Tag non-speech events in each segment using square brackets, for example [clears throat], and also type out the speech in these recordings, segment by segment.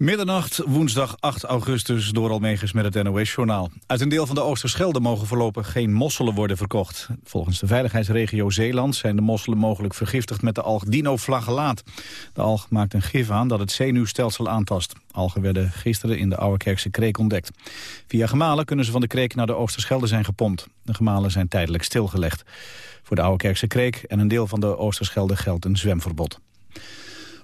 Middernacht, woensdag 8 augustus, door Almegens met het NOS-journaal. Uit een deel van de Oosterschelde mogen voorlopig geen mosselen worden verkocht. Volgens de veiligheidsregio Zeeland zijn de mosselen mogelijk vergiftigd met de alg dinoflagellaat. De alg maakt een gif aan dat het zenuwstelsel aantast. Algen werden gisteren in de Ouwekerkse kreek ontdekt. Via gemalen kunnen ze van de kreek naar de Oosterschelde zijn gepompt. De gemalen zijn tijdelijk stilgelegd. Voor de Ouwekerkse kreek en een deel van de Oosterschelde geldt een zwemverbod.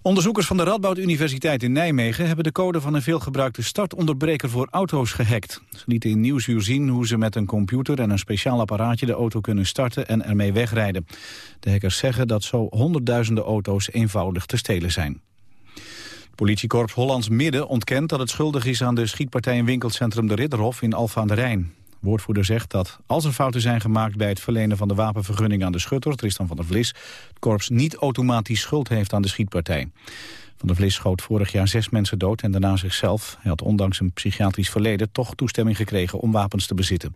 Onderzoekers van de Radboud Universiteit in Nijmegen hebben de code van een veelgebruikte startonderbreker voor auto's gehackt. Ze lieten in Nieuwsuur zien hoe ze met een computer en een speciaal apparaatje de auto kunnen starten en ermee wegrijden. De hackers zeggen dat zo honderdduizenden auto's eenvoudig te stelen zijn. Politiekorps Hollands Midden ontkent dat het schuldig is aan de schietpartij in winkelcentrum De Ridderhof in Alfa aan de Rijn woordvoerder zegt dat als er fouten zijn gemaakt bij het verlenen van de wapenvergunning aan de schutter, Tristan van der Vlis, het korps niet automatisch schuld heeft aan de schietpartij. Van der Vlis schoot vorig jaar zes mensen dood en daarna zichzelf. Hij had ondanks een psychiatrisch verleden toch toestemming gekregen om wapens te bezitten.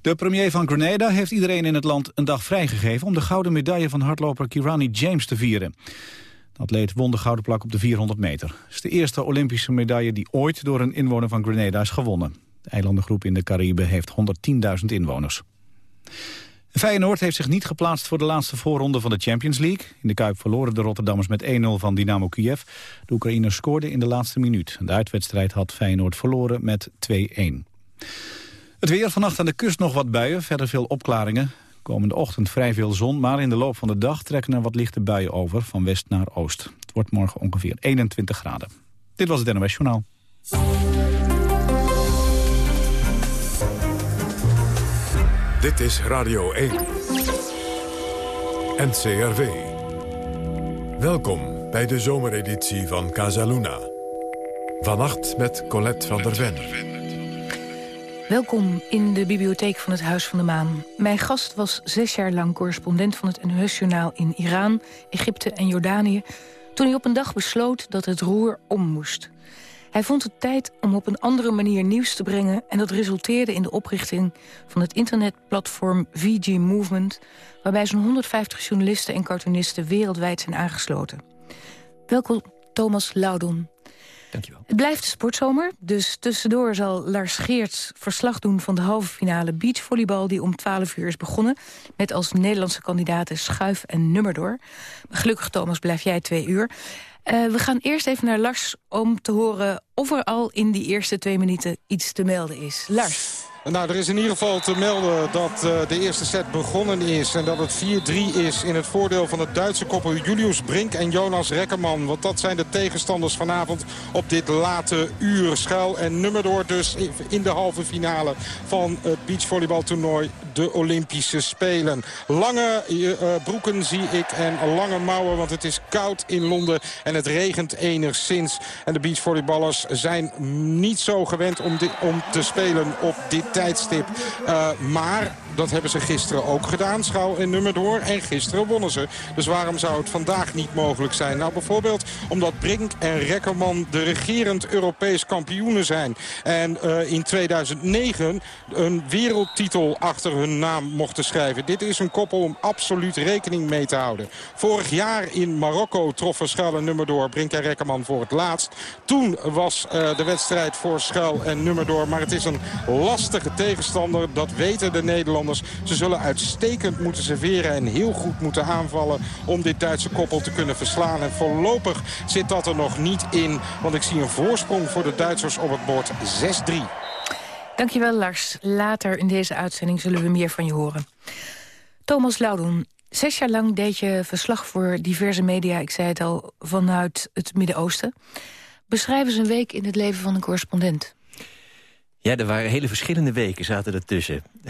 De premier van Grenada heeft iedereen in het land een dag vrijgegeven... om de gouden medaille van hardloper Kirani James te vieren. De atleet won de gouden plak op de 400 meter. Het is de eerste Olympische medaille die ooit door een inwoner van Grenada is gewonnen. De eilandengroep in de Cariben heeft 110.000 inwoners. Feyenoord heeft zich niet geplaatst voor de laatste voorronde van de Champions League. In de Kuip verloren de Rotterdammers met 1-0 van Dynamo Kiev. De Oekraïners scoorden in de laatste minuut. De uitwedstrijd had Feyenoord verloren met 2-1. Het weer vannacht aan de kust nog wat buien, verder veel opklaringen. Komende ochtend vrij veel zon, maar in de loop van de dag trekken er wat lichte buien over van west naar oost. Het wordt morgen ongeveer 21 graden. Dit was het NOS Journaal. Dit is Radio 1. NCRV. Welkom bij de zomereditie van Casaluna. Vannacht met Colette van der Ven. Welkom in de bibliotheek van het Huis van de Maan. Mijn gast was zes jaar lang correspondent van het NOS-journaal in Iran, Egypte en Jordanië... toen hij op een dag besloot dat het roer om moest. Hij vond het tijd om op een andere manier nieuws te brengen... en dat resulteerde in de oprichting van het internetplatform VG Movement... waarbij zo'n 150 journalisten en cartoonisten wereldwijd zijn aangesloten. Welkom, Thomas Laudon. Dankjewel. Het blijft de sportzomer, dus tussendoor zal Lars Geerts verslag doen... van de halve finale beachvolleybal die om 12 uur is begonnen... met als Nederlandse kandidaten Schuif en Nummerdoor. Maar gelukkig, Thomas, blijf jij twee uur. Uh, we gaan eerst even naar Lars om te horen of er al in die eerste twee minuten iets te melden is. Lars. Nou, er is in ieder geval te melden dat uh, de eerste set begonnen is. En dat het 4-3 is in het voordeel van het Duitse koppel Julius Brink en Jonas Rekkerman. Want dat zijn de tegenstanders vanavond op dit late uur. Schuil en nummerdoor dus in de halve finale van het beachvolleybaltoernooi de Olympische Spelen. Lange uh, broeken zie ik en lange mouwen, want het is koud in Londen en het regent enigszins. En de beachvolleyballers zijn niet zo gewend om, om te spelen op dit tijdstip. Uh, maar dat hebben ze gisteren ook gedaan, Schouw en Nummerdoor. En gisteren wonnen ze. Dus waarom zou het vandaag niet mogelijk zijn? Nou, bijvoorbeeld omdat Brink en Rekkerman de regerend Europees kampioenen zijn. En uh, in 2009 een wereldtitel achter hun naam mochten schrijven. Dit is een koppel om absoluut rekening mee te houden. Vorig jaar in Marokko troffen Schuil en Nummerdoor Brink en Rekkerman voor het laatst. Toen was uh, de wedstrijd voor Schuil en Nummerdoor. Maar het is een tegenstander. Dat weten de Nederlanders. Ze zullen uitstekend moeten serveren en heel goed moeten aanvallen... om dit Duitse koppel te kunnen verslaan. En voorlopig zit dat er nog niet in. Want ik zie een voorsprong voor de Duitsers op het bord 6-3. Dankjewel Lars. Later in deze uitzending zullen we meer van je horen. Thomas Laudon, zes jaar lang deed je verslag voor diverse media... ik zei het al, vanuit het Midden-Oosten. Beschrijf eens een week in het leven van een correspondent. Ja, er waren hele verschillende weken zaten ertussen. [laughs]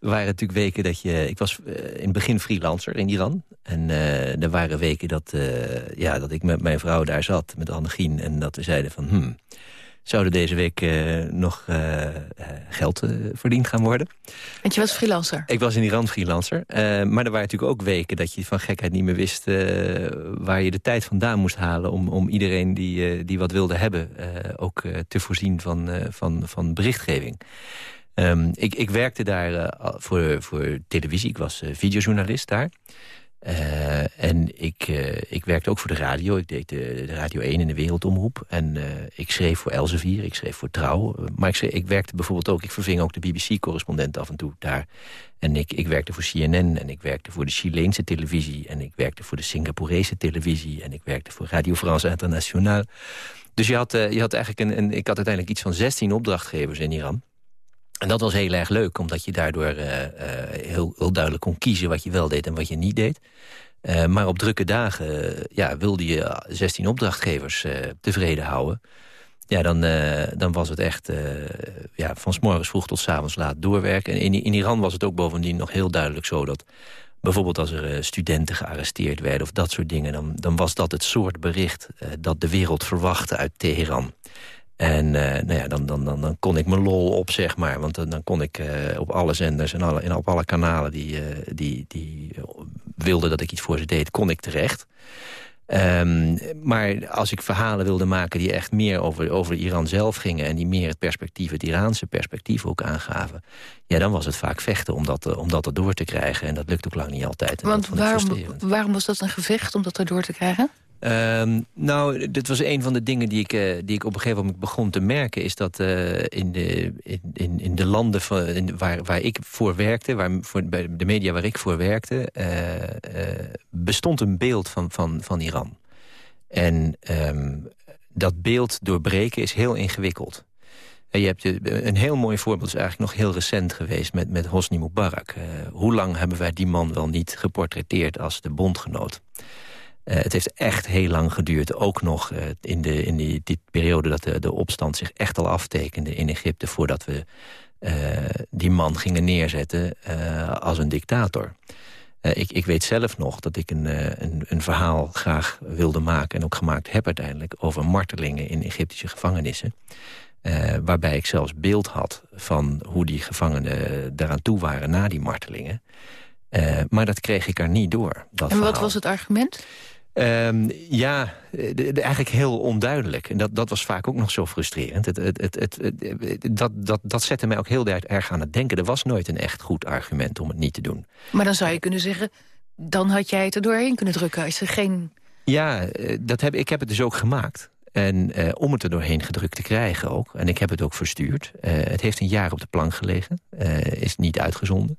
er waren natuurlijk weken dat je... Ik was uh, in het begin freelancer in Iran. En uh, er waren weken dat, uh, ja, dat ik met mijn vrouw daar zat, met Annegien. En dat we zeiden van... Hmm, zouden deze week uh, nog uh, geld uh, verdiend gaan worden. Want je was freelancer? Ik was in Iran freelancer. maar er waren natuurlijk ook weken dat je van gekheid niet meer wist... waar je de tijd vandaan moest halen om, om iedereen die, die wat wilde hebben... ook te voorzien van, van, van berichtgeving. Um, ik, ik werkte daar voor, voor televisie. Ik was videojournalist daar. Uh, en ik, uh, ik werkte ook voor de radio. Ik deed de, Radio 1 in de Wereldomroep. En uh, ik schreef voor Elsevier, ik schreef voor Trouw. Maar ik, ik werkte bijvoorbeeld ook... Ik verving ook de BBC-correspondent af en toe daar. En ik, ik werkte voor CNN en ik werkte voor de Chileense televisie... en ik werkte voor de Singaporese televisie... en ik werkte voor Radio France Internationale. Dus je had, je had eigenlijk een, een, ik had uiteindelijk iets van 16 opdrachtgevers in Iran... En dat was heel erg leuk, omdat je daardoor uh, uh, heel, heel, duidelijk kon kiezen... wat je wel deed en wat je niet deed. Uh, maar op drukke dagen ja, wilde je 16 opdrachtgevers tevreden houden. Ja, dan, dan was het echt ja, van s morgens vroeg tot s avonds laat doorwerken. En in, in Iran was het ook bovendien nog heel duidelijk zo... dat bijvoorbeeld als er studenten gearresteerd werden of dat soort dingen... dan, dan was dat het soort bericht dat de wereld verwachtte uit Teheran... En uh, nou ja, dan, dan, dan, dan kon ik mijn lol op, zeg maar. Want dan, kon ik uh, op alle zenders en, alle, en op alle kanalen die, uh, die, die wilden dat ik iets voor ze deed, kon ik terecht. Um, maar als ik verhalen wilde maken die echt meer over, over Iran zelf gingen... en die meer het perspectief, het Iraanse perspectief ook aangaven... ja, dan was het vaak vechten om dat, om dat erdoor te krijgen. En dat lukt ook lang niet altijd. Want waarom, waarom was dat een gevecht om dat erdoor te krijgen? Um, nou, dit was een van de dingen die ik, uh, die ik op een gegeven moment begon te merken... is dat uh, in, de, in, in de landen van, in, waar, waar ik voor werkte... Waar, voor, bij de media waar ik voor werkte... Uh, bestond een beeld van, van, van Iran. En um, dat beeld doorbreken is heel ingewikkeld. Je hebt een heel mooi voorbeeld, is eigenlijk nog heel recent geweest... met, met Hosni Mubarak. hoe lang hebben wij die man wel niet geportretteerd als de bondgenoot? Uh, het heeft echt heel lang geduurd. Ook nog uh, in, de, in die, die, periode dat de, de opstand zich echt al aftekende in Egypte... voordat we uh, die man gingen neerzetten als een dictator. ik, ik weet zelf nog dat ik een, een, een, verhaal graag wilde maken... en ook gemaakt heb uiteindelijk... over martelingen in Egyptische gevangenissen. waarbij ik zelfs beeld had van hoe die gevangenen daaraan toe waren... na die martelingen. maar dat kreeg ik er niet door. Dat en wat was het argument? Um, ja, de, de, eigenlijk heel onduidelijk. En dat, dat was vaak ook nog zo frustrerend. Het, het, het, dat, dat, dat zette mij ook heel erg aan het denken. Er was nooit een echt goed argument om het niet te doen. Maar dan zou je kunnen zeggen... dan had jij het er doorheen kunnen drukken. Is er geen... Ja, eh, dat heb, ik heb het dus ook gemaakt. En uh, om het er doorheen gedrukt te krijgen ook. En ik heb het ook verstuurd. Uh, het heeft een jaar op de plank gelegen. Uh, is niet uitgezonden.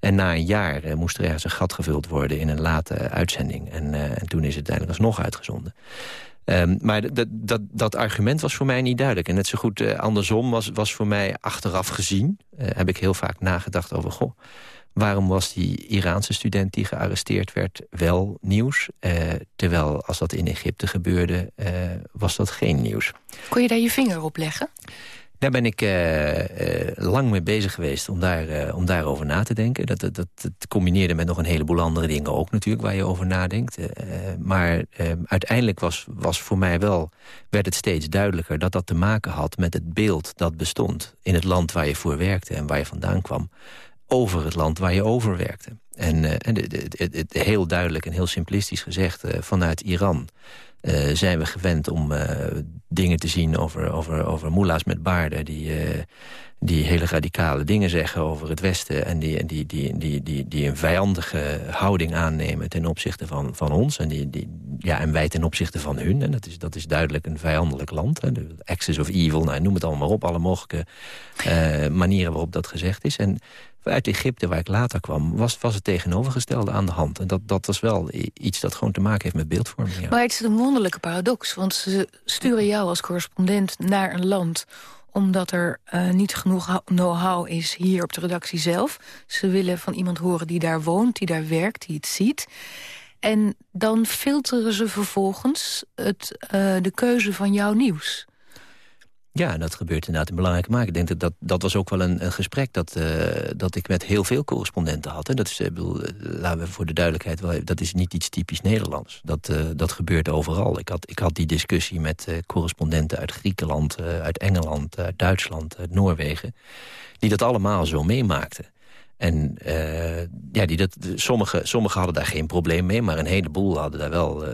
En na een jaar moest er ergens een gat gevuld worden in een late uitzending. En, en toen is het uiteindelijk alsnog uitgezonden. Um, maar dat, argument was voor mij niet duidelijk. En net zo goed andersom was, was voor mij achteraf gezien... heb ik heel vaak nagedacht over... goh, waarom was die Iraanse student die gearresteerd werd wel nieuws... terwijl als dat in Egypte gebeurde, was dat geen nieuws. Kon je daar je vinger op leggen? Daar ben ik uh, uh, lang mee bezig geweest om, daar, om daarover na te denken. Dat, dat, dat, combineerde met nog een heleboel andere dingen ook natuurlijk... waar je over nadenkt. maar uiteindelijk was, was voor mij wel, werd het steeds duidelijker... dat dat te maken had met het beeld dat bestond... in het land waar je voor werkte en waar je vandaan kwam... over het land waar je over werkte. En, het, het, heel duidelijk en heel simplistisch gezegd vanuit Iran... Uh, zijn we gewend om dingen te zien over, over, over moela's met baarden... die, die hele radicale dingen zeggen over het Westen... en die, die, die, die, die, die een vijandige houding aannemen ten opzichte van, van ons... En, die, die, ja, en wij ten opzichte van hun. En dat is, dat is duidelijk een vijandelijk land. Hè, de axis of evil, nou, noem het allemaal op. Alle mogelijke manieren waarop dat gezegd is. En uit Egypte, waar ik later kwam, was, was het tegenovergestelde aan de hand. En dat, dat was wel iets dat gewoon te maken heeft met beeldvorming. Maar het is een wonderlijke paradox, want ze sturen jou als correspondent naar een land omdat er uh, niet genoeg know-how is hier op de redactie zelf. Ze willen van iemand horen die daar woont, die daar werkt, die het ziet. En dan filteren ze vervolgens het, uh, de keuze van jouw nieuws. Ja, dat gebeurt inderdaad in belangrijke mate. Ik denk dat dat, dat was ook wel een, gesprek dat, uh, dat ik met heel veel correspondenten had. En dat is, ik bedoel, eh, laten we voor de duidelijkheid wel dat is niet iets typisch Nederlands. Dat, dat gebeurt overal. Ik had, ik had die discussie met correspondenten uit Griekenland, uit Engeland, uit Duitsland, uit Noorwegen. Die dat allemaal zo meemaakten. En ja, die dat, sommige, sommige hadden daar geen probleem mee, maar een heleboel hadden daar wel,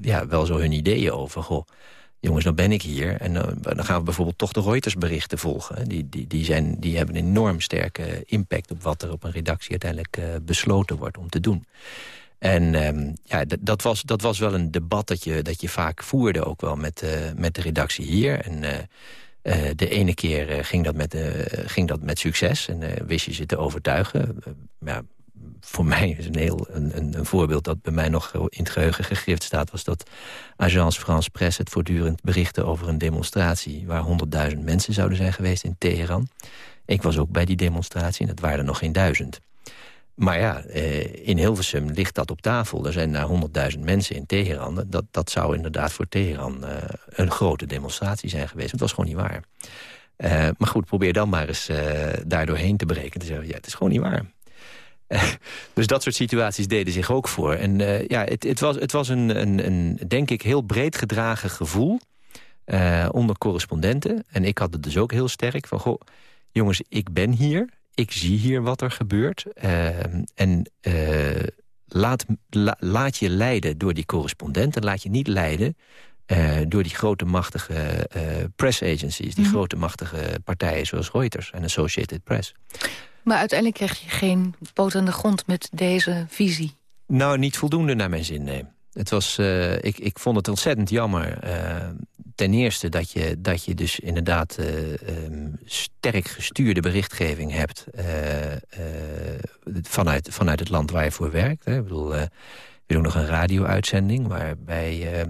ja, wel zo hun ideeën over. Goh, jongens, nou ben ik hier. En uh, dan gaan we bijvoorbeeld toch de Reuters berichten volgen. Die, die, die, zijn, die hebben een enorm sterke impact op wat er op een redactie uiteindelijk uh, besloten wordt om te doen. En ehm, ja, dat was, dat was wel een debat dat je, dat je vaak voerde... ook wel met, met de redactie hier. En de ene keer ging, dat met, ging dat met succes en wist je ze te overtuigen. ja, voor mij is een heel een, een, voorbeeld dat bij mij nog in het geheugen gegrift staat... was dat Agence France Presse het voortdurend berichtte over een demonstratie... waar 100.000 mensen zouden zijn geweest in Teheran. Ik was ook bij die demonstratie en het waren er nog geen duizend. Maar ja, eh, in Hilversum ligt dat op tafel. Er zijn daar 100.000 mensen in Teheran. Dat, dat zou inderdaad voor Teheran eh, een grote demonstratie zijn geweest. Het was gewoon niet waar. Uh, maar goed, probeer dan maar eens uh, daar doorheen te breken. Te zeggen, ja, het is gewoon niet waar. [laughs] dus dat soort situaties deden zich ook voor. En uh, ja, het, het, was, het was een, een, een, denk ik, heel breed gedragen gevoel... Uh, onder correspondenten. En ik had het dus ook heel sterk van... Goh, jongens, ik ben hier. Ik zie hier wat er gebeurt. Uh, en laat, la, laat je leiden door die correspondenten. Laat je niet leiden door die grote machtige press agencies. Die mm grote machtige partijen zoals Reuters en Associated Press. Maar uiteindelijk kreeg je geen poot aan de grond met deze visie. Nou, niet voldoende naar mijn zin, nee. Het was, uh, ik, ik vond het ontzettend jammer. Uh, ten eerste dat je, dat je dus inderdaad uh, um, sterk gestuurde berichtgeving hebt... vanuit, vanuit het land waar je voor werkt. Hè. Ik bedoel, we doen nog een radio-uitzending... waarbij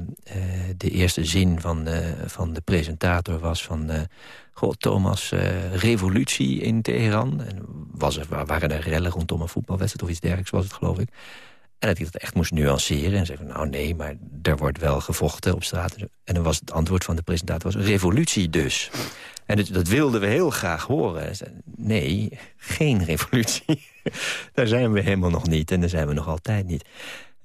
de eerste zin van, van de presentator was van... Goh, Thomas, uh, revolutie in Teheran. En was er, waren er rellen rondom een voetbalwedstrijd of iets dergelijks was het, geloof ik. En dat hij dat echt moest nuanceren en zeggen, nou nee, maar er wordt wel gevochten op straat. En dan was het antwoord van de presentator, was revolutie dus. En dat, dat wilden we heel graag horen. Nee, geen revolutie. [laughs] Daar zijn we helemaal nog niet en daar zijn we nog altijd niet.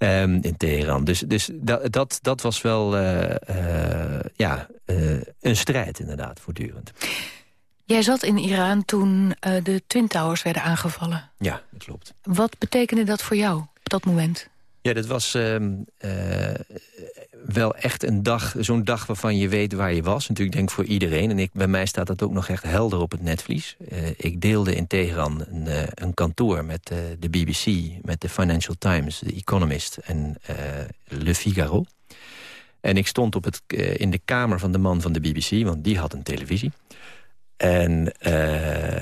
Um, in Teheran. Dus, dus dat, dat, dat was wel uh, uh, ja, uh, een strijd inderdaad, voortdurend. Jij zat in Iran toen de Twin Towers werden aangevallen. Ja, dat klopt. Wat betekende dat voor jou op dat moment? Ja, dat was ehm, wel echt een dag, zo'n dag waarvan je weet waar je was. Natuurlijk denk ik voor iedereen. En ik, bij mij staat dat ook nog echt helder op het netvlies. Uh, ik deelde in Teheran een, uh, een kantoor met de BBC, met de Financial Times, The Economist en Le Figaro. En ik stond op het, in de kamer van de man van de BBC, want die had een televisie. En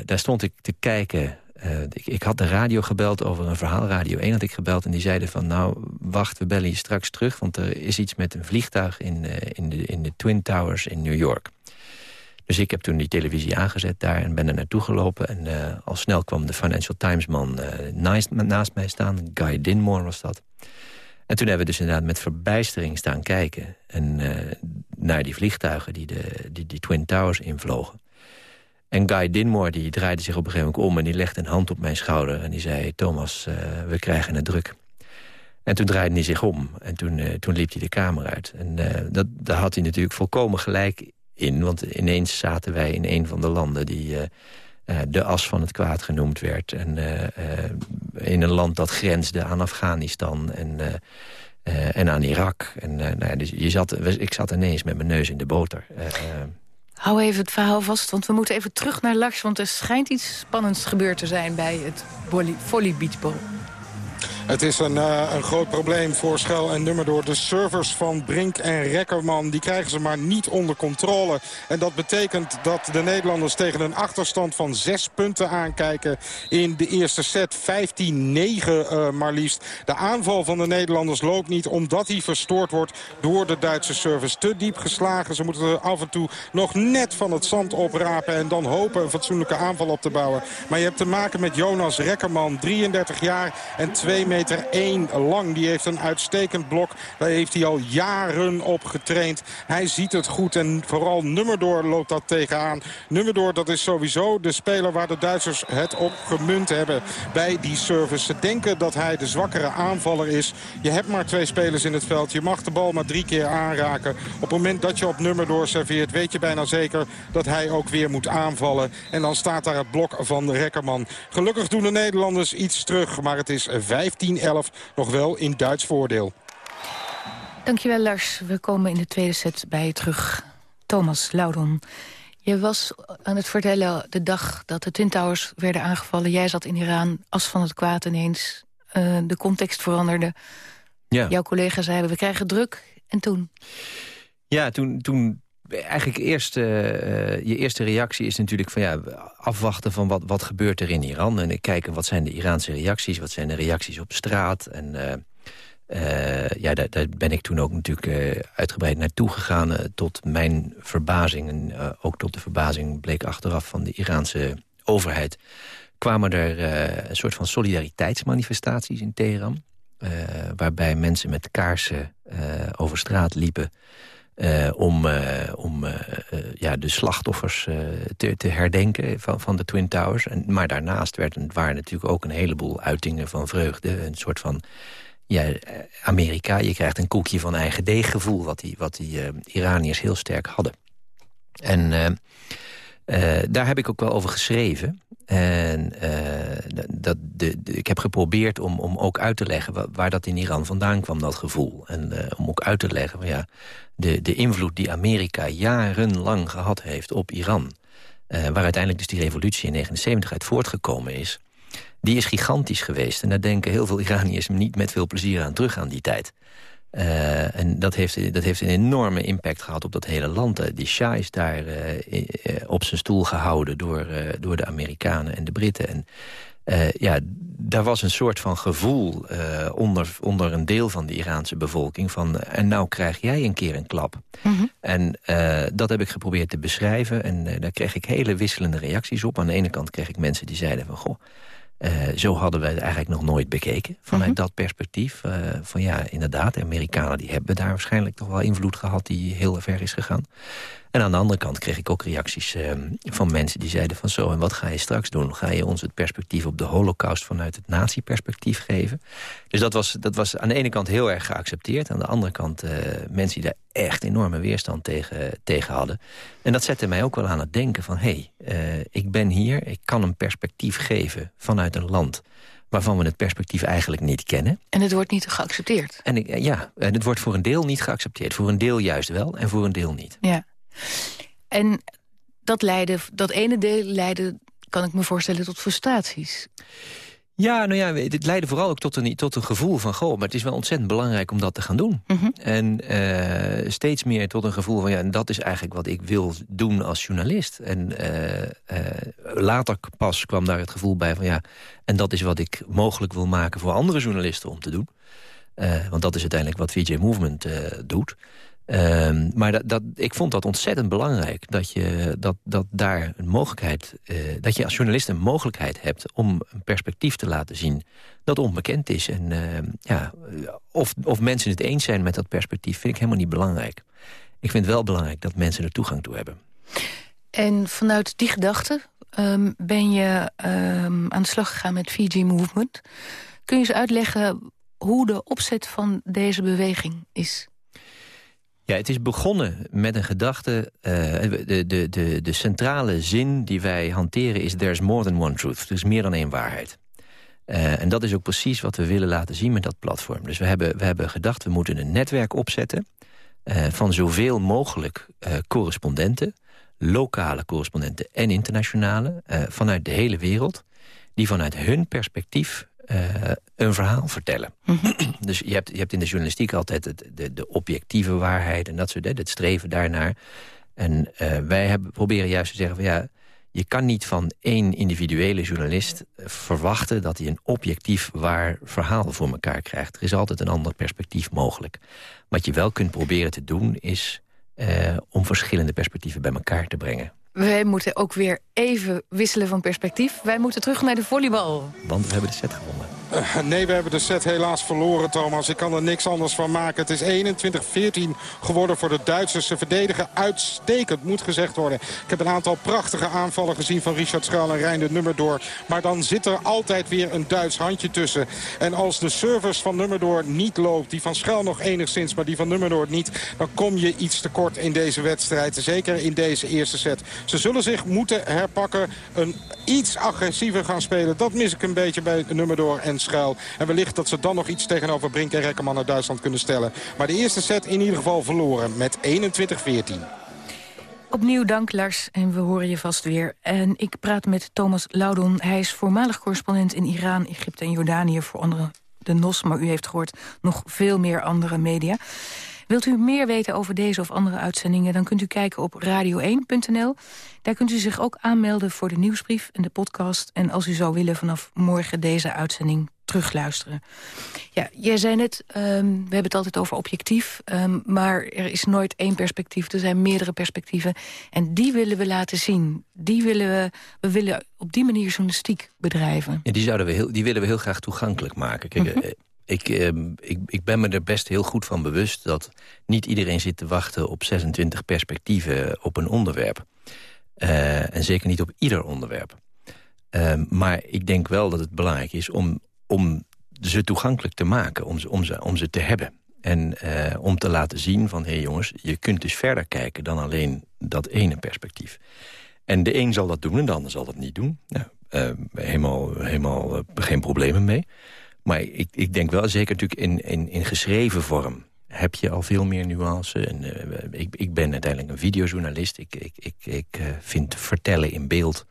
daar stond ik te kijken uh, ik, ik, had de radio gebeld over een verhaal. Radio 1 had ik gebeld en die zeiden van... nou, wacht, we bellen je straks terug... want er is iets met een vliegtuig in, uh, in, de, in de Twin Towers in New York. Dus ik heb toen die televisie aangezet daar en ben er naartoe gelopen. En uh, al snel kwam de Financial Times-man naast, naast, mij staan. Guy Dinmore was dat. En toen hebben we dus inderdaad met verbijstering staan kijken... En, naar die vliegtuigen die, de, die die Twin Towers invlogen. En Guy Dinmore die draaide zich op een gegeven moment om... en die legde een hand op mijn schouder en die zei... Thomas, uh, we krijgen het druk. En toen draaide hij zich om en toen, uh, toen liep hij de kamer uit. En uh, dat, daar had hij natuurlijk volkomen gelijk in... want ineens zaten wij in een van de landen die... de as van het kwaad genoemd werd. En in een land dat grensde aan Afghanistan en, en aan Irak. En, nou ja, dus je zat, ik zat ineens met mijn neus in de boter. Hou even het verhaal vast, want we moeten even terug naar Lars... want er schijnt iets spannends gebeurd te zijn bij het volley beachball. Het is een, uh, een groot probleem voor Schel en nummer door De servers van Brink en Rekkerman die krijgen ze maar niet onder controle. En dat betekent dat de Nederlanders tegen een achterstand van zes punten aankijken in de eerste set. 15-9 uh, maar liefst. De aanval van de Nederlanders loopt niet omdat hij verstoord wordt door de Duitse service. Te diep geslagen. Ze moeten af en toe nog net van het zand oprapen en dan hopen een fatsoenlijke aanval op te bouwen. Maar je hebt te maken met Jonas Rekkerman, 33 jaar en 2 meter meter 1 lang. Die heeft een uitstekend blok. Daar heeft hij al jaren op getraind. Hij ziet het goed en vooral Nummerdoor loopt dat tegenaan. Nummerdoor dat is sowieso de speler waar de Duitsers het op gemunt hebben bij die service. Ze denken dat hij de zwakkere aanvaller is. Je hebt maar twee spelers in het veld. Je mag de bal maar drie keer aanraken. Op het moment dat je op Nummerdoor serveert weet je bijna zeker dat hij ook weer moet aanvallen. En dan staat daar het blok van Rekkerman. Gelukkig doen de Nederlanders iets terug, maar het is 15 10-11 nog wel in Duits voordeel. Dankjewel Lars. We komen in de tweede set bij je terug. Thomas Laudon. Je was aan het vertellen de dag dat de Twin Towers werden aangevallen. Jij zat in Iran, as van het kwaad ineens. eh, de context veranderde. Ja. Jouw collega's zeiden, we krijgen druk. En toen? Ja, toen, toen eigenlijk eerst, uh, je eerste reactie is natuurlijk van ja, afwachten van wat, wat gebeurt er in Iran. En kijken wat zijn de Iraanse reacties, wat zijn de reacties op straat. En uh, ja, daar, daar, ben ik toen ook natuurlijk uitgebreid naartoe gegaan. tot mijn verbazing en ook tot de verbazing bleek achteraf van de Iraanse overheid. Kwamen er een soort van solidariteitsmanifestaties in Teheran. waarbij mensen met kaarsen over straat liepen... Uh, om uh, om uh, ja, de slachtoffers te, te, herdenken van, van de Twin Towers. En, maar daarnaast werd, waren natuurlijk ook een heleboel uitingen van vreugde. Een soort van ja, Amerika, je krijgt een koekje van eigen deeggevoel... wat die, wat die Iraniërs heel sterk hadden. En daar heb ik ook wel over geschreven. En uh, dat de, ik heb geprobeerd om, om ook uit te leggen waar, dat in Iran vandaan kwam, dat gevoel. En uh, om ook uit te leggen van, ja, de, de invloed die Amerika jarenlang gehad heeft op Iran... Waar uiteindelijk dus die revolutie in 1979 uit voortgekomen is... die is gigantisch geweest. En daar denken heel veel Iraniërs niet met veel plezier aan terug aan die tijd. Uh, en dat heeft, dat heeft een enorme impact gehad op dat hele land. Die Shah is daar uh, op zijn stoel gehouden door, uh, door de Amerikanen en de Britten. En ja, daar was een soort van gevoel onder, onder een deel van de Iraanse bevolking... van en nou krijg jij een keer een klap. Mm -hmm. En dat heb ik geprobeerd te beschrijven. En daar kreeg ik hele wisselende reacties op. Aan de ene kant kreeg ik mensen die zeiden van... goh, uh, zo hadden we het eigenlijk nog nooit bekeken. Vanuit -hmm. dat perspectief. Uh, van ja, inderdaad, de Amerikanen die hebben daar waarschijnlijk toch wel invloed gehad... die heel ver is gegaan. En aan de andere kant kreeg ik ook reacties uh, van mensen die zeiden van zo... en wat ga je straks doen? Ga je ons het perspectief op de holocaust vanuit het nazi-perspectief geven? Dus dat was, dat was aan de ene kant heel erg geaccepteerd. Aan de andere kant uh, mensen die daar echt enorme weerstand tegen, tegen hadden. En dat zette mij ook wel aan het denken van... hé, hey, uh, ik ben hier, ik kan een perspectief geven vanuit een land waarvan we het perspectief eigenlijk niet kennen. En het wordt niet geaccepteerd? En ik, ja, en het wordt voor een deel niet geaccepteerd. Voor een deel juist wel en voor een deel niet. Ja. En dat, leidde, dat ene deel leidde, kan ik me voorstellen, tot frustraties. Ja, nou ja, het leidde vooral ook tot een, tot een gevoel van... goh, maar het is wel ontzettend belangrijk om dat te gaan doen. Mm -hmm. En uh, steeds meer tot een gevoel van... ja, en dat is eigenlijk wat ik wil doen als journalist. En uh, uh, later pas kwam daar het gevoel bij van... ja, en dat is wat ik mogelijk wil maken voor andere journalisten om te doen. want dat is uiteindelijk wat VJ Movement doet. Um, maar dat, ik vond dat ontzettend belangrijk. Dat je, dat, dat daar een mogelijkheid, uh, dat je als journalist een mogelijkheid hebt... om een perspectief te laten zien dat onbekend is. En uh, ja, of, of mensen het eens zijn met dat perspectief... vind ik helemaal niet belangrijk. Ik vind het wel belangrijk dat mensen er toegang toe hebben. En vanuit die gedachte um, ben je aan de slag gegaan met Fiji Movement. Kun je eens uitleggen hoe de opzet van deze beweging is? Ja, het is begonnen met een gedachte. Uh, de, de, de, de centrale zin die wij hanteren is... there's more than one truth. Is meer dan één waarheid. Uh, en dat is ook precies wat we willen laten zien met dat platform. Dus we hebben, we hebben gedacht, we moeten een netwerk opzetten... Uh, van zoveel mogelijk correspondenten... lokale correspondenten en internationale... vanuit de hele wereld... die vanuit hun perspectief uh, een verhaal vertellen. Mm -hmm. [clears throat] dus je hebt, je hebt in de journalistiek altijd het, de, de objectieve waarheid... en dat soort, het streven daarnaar. En uh, wij hebben, proberen juist te zeggen van ja... je kan niet van één individuele journalist verwachten... dat hij een objectief waar verhaal voor elkaar krijgt. Er is altijd een ander perspectief mogelijk. Wat je wel kunt proberen te doen is... Uh, om verschillende perspectieven bij elkaar te brengen. Wij moeten ook weer even wisselen van perspectief. Wij moeten terug naar de volleybal. Want we hebben de set gewonnen. Uh, nee, we hebben de set helaas verloren, Thomas. Ik kan er niks anders van maken. Het is 21-14 geworden voor de Duitsers. Ze verdedigen uitstekend, moet gezegd worden. Ik heb een aantal prachtige aanvallen gezien van Richard Schuil en Rijn de Nummerdoor. Maar dan zit er altijd weer een Duits handje tussen. En als de service van Nummerdoor niet loopt, die van Schuil nog enigszins, maar die van Nummerdoor niet, dan kom je iets tekort in deze wedstrijd. Zeker in deze eerste set. Ze zullen zich moeten herpakken, een iets agressiever gaan spelen. Dat mis ik een beetje bij Nummerdoor en Schuil. En wellicht dat ze dan nog iets tegenover Brink en Rekkerman naar Duitsland kunnen stellen. Maar de eerste set in ieder geval verloren met 21-14. Opnieuw dank Lars en we horen je vast weer. En ik praat met Thomas Laudon. Hij is voormalig correspondent in Iran, Egypte en Jordanië... voor andere de NOS, maar u heeft gehoord nog veel meer andere media. Wilt u meer weten over deze of andere uitzendingen... dan kunt u kijken op radio1.nl. Daar kunt u zich ook aanmelden voor de nieuwsbrief en de podcast. En als u zou willen vanaf morgen deze uitzending terugluisteren. Ja, jij zei net, um, we hebben het altijd over objectief... Um, maar er is nooit één perspectief, er zijn meerdere perspectieven. En die willen we laten zien. Die willen we, we willen op die manier journalistiek bedrijven. Ja, die, zouden we heel, die willen we heel graag toegankelijk maken. Kijk, mm -hmm. Ik, eh, ik, ik ben me er best heel goed van bewust... dat niet iedereen zit te wachten op 26 perspectieven op een onderwerp. Uh, en zeker niet op ieder onderwerp. Uh, maar ik denk wel dat het belangrijk is om, om ze toegankelijk te maken, om ze, om ze, om ze te hebben. En uh, om te laten zien van, hé hey jongens, je kunt dus verder kijken... dan alleen dat ene perspectief. En de een zal dat doen en de ander zal dat niet doen. Nou, uh, helemaal helemaal uh, geen problemen mee. Maar ik, ik denk wel, zeker natuurlijk in, in, in geschreven vorm... heb je al veel meer nuance. En, ik, ik ben uiteindelijk een videojournalist. Ik, ik, ik, ik vind vertellen in beeld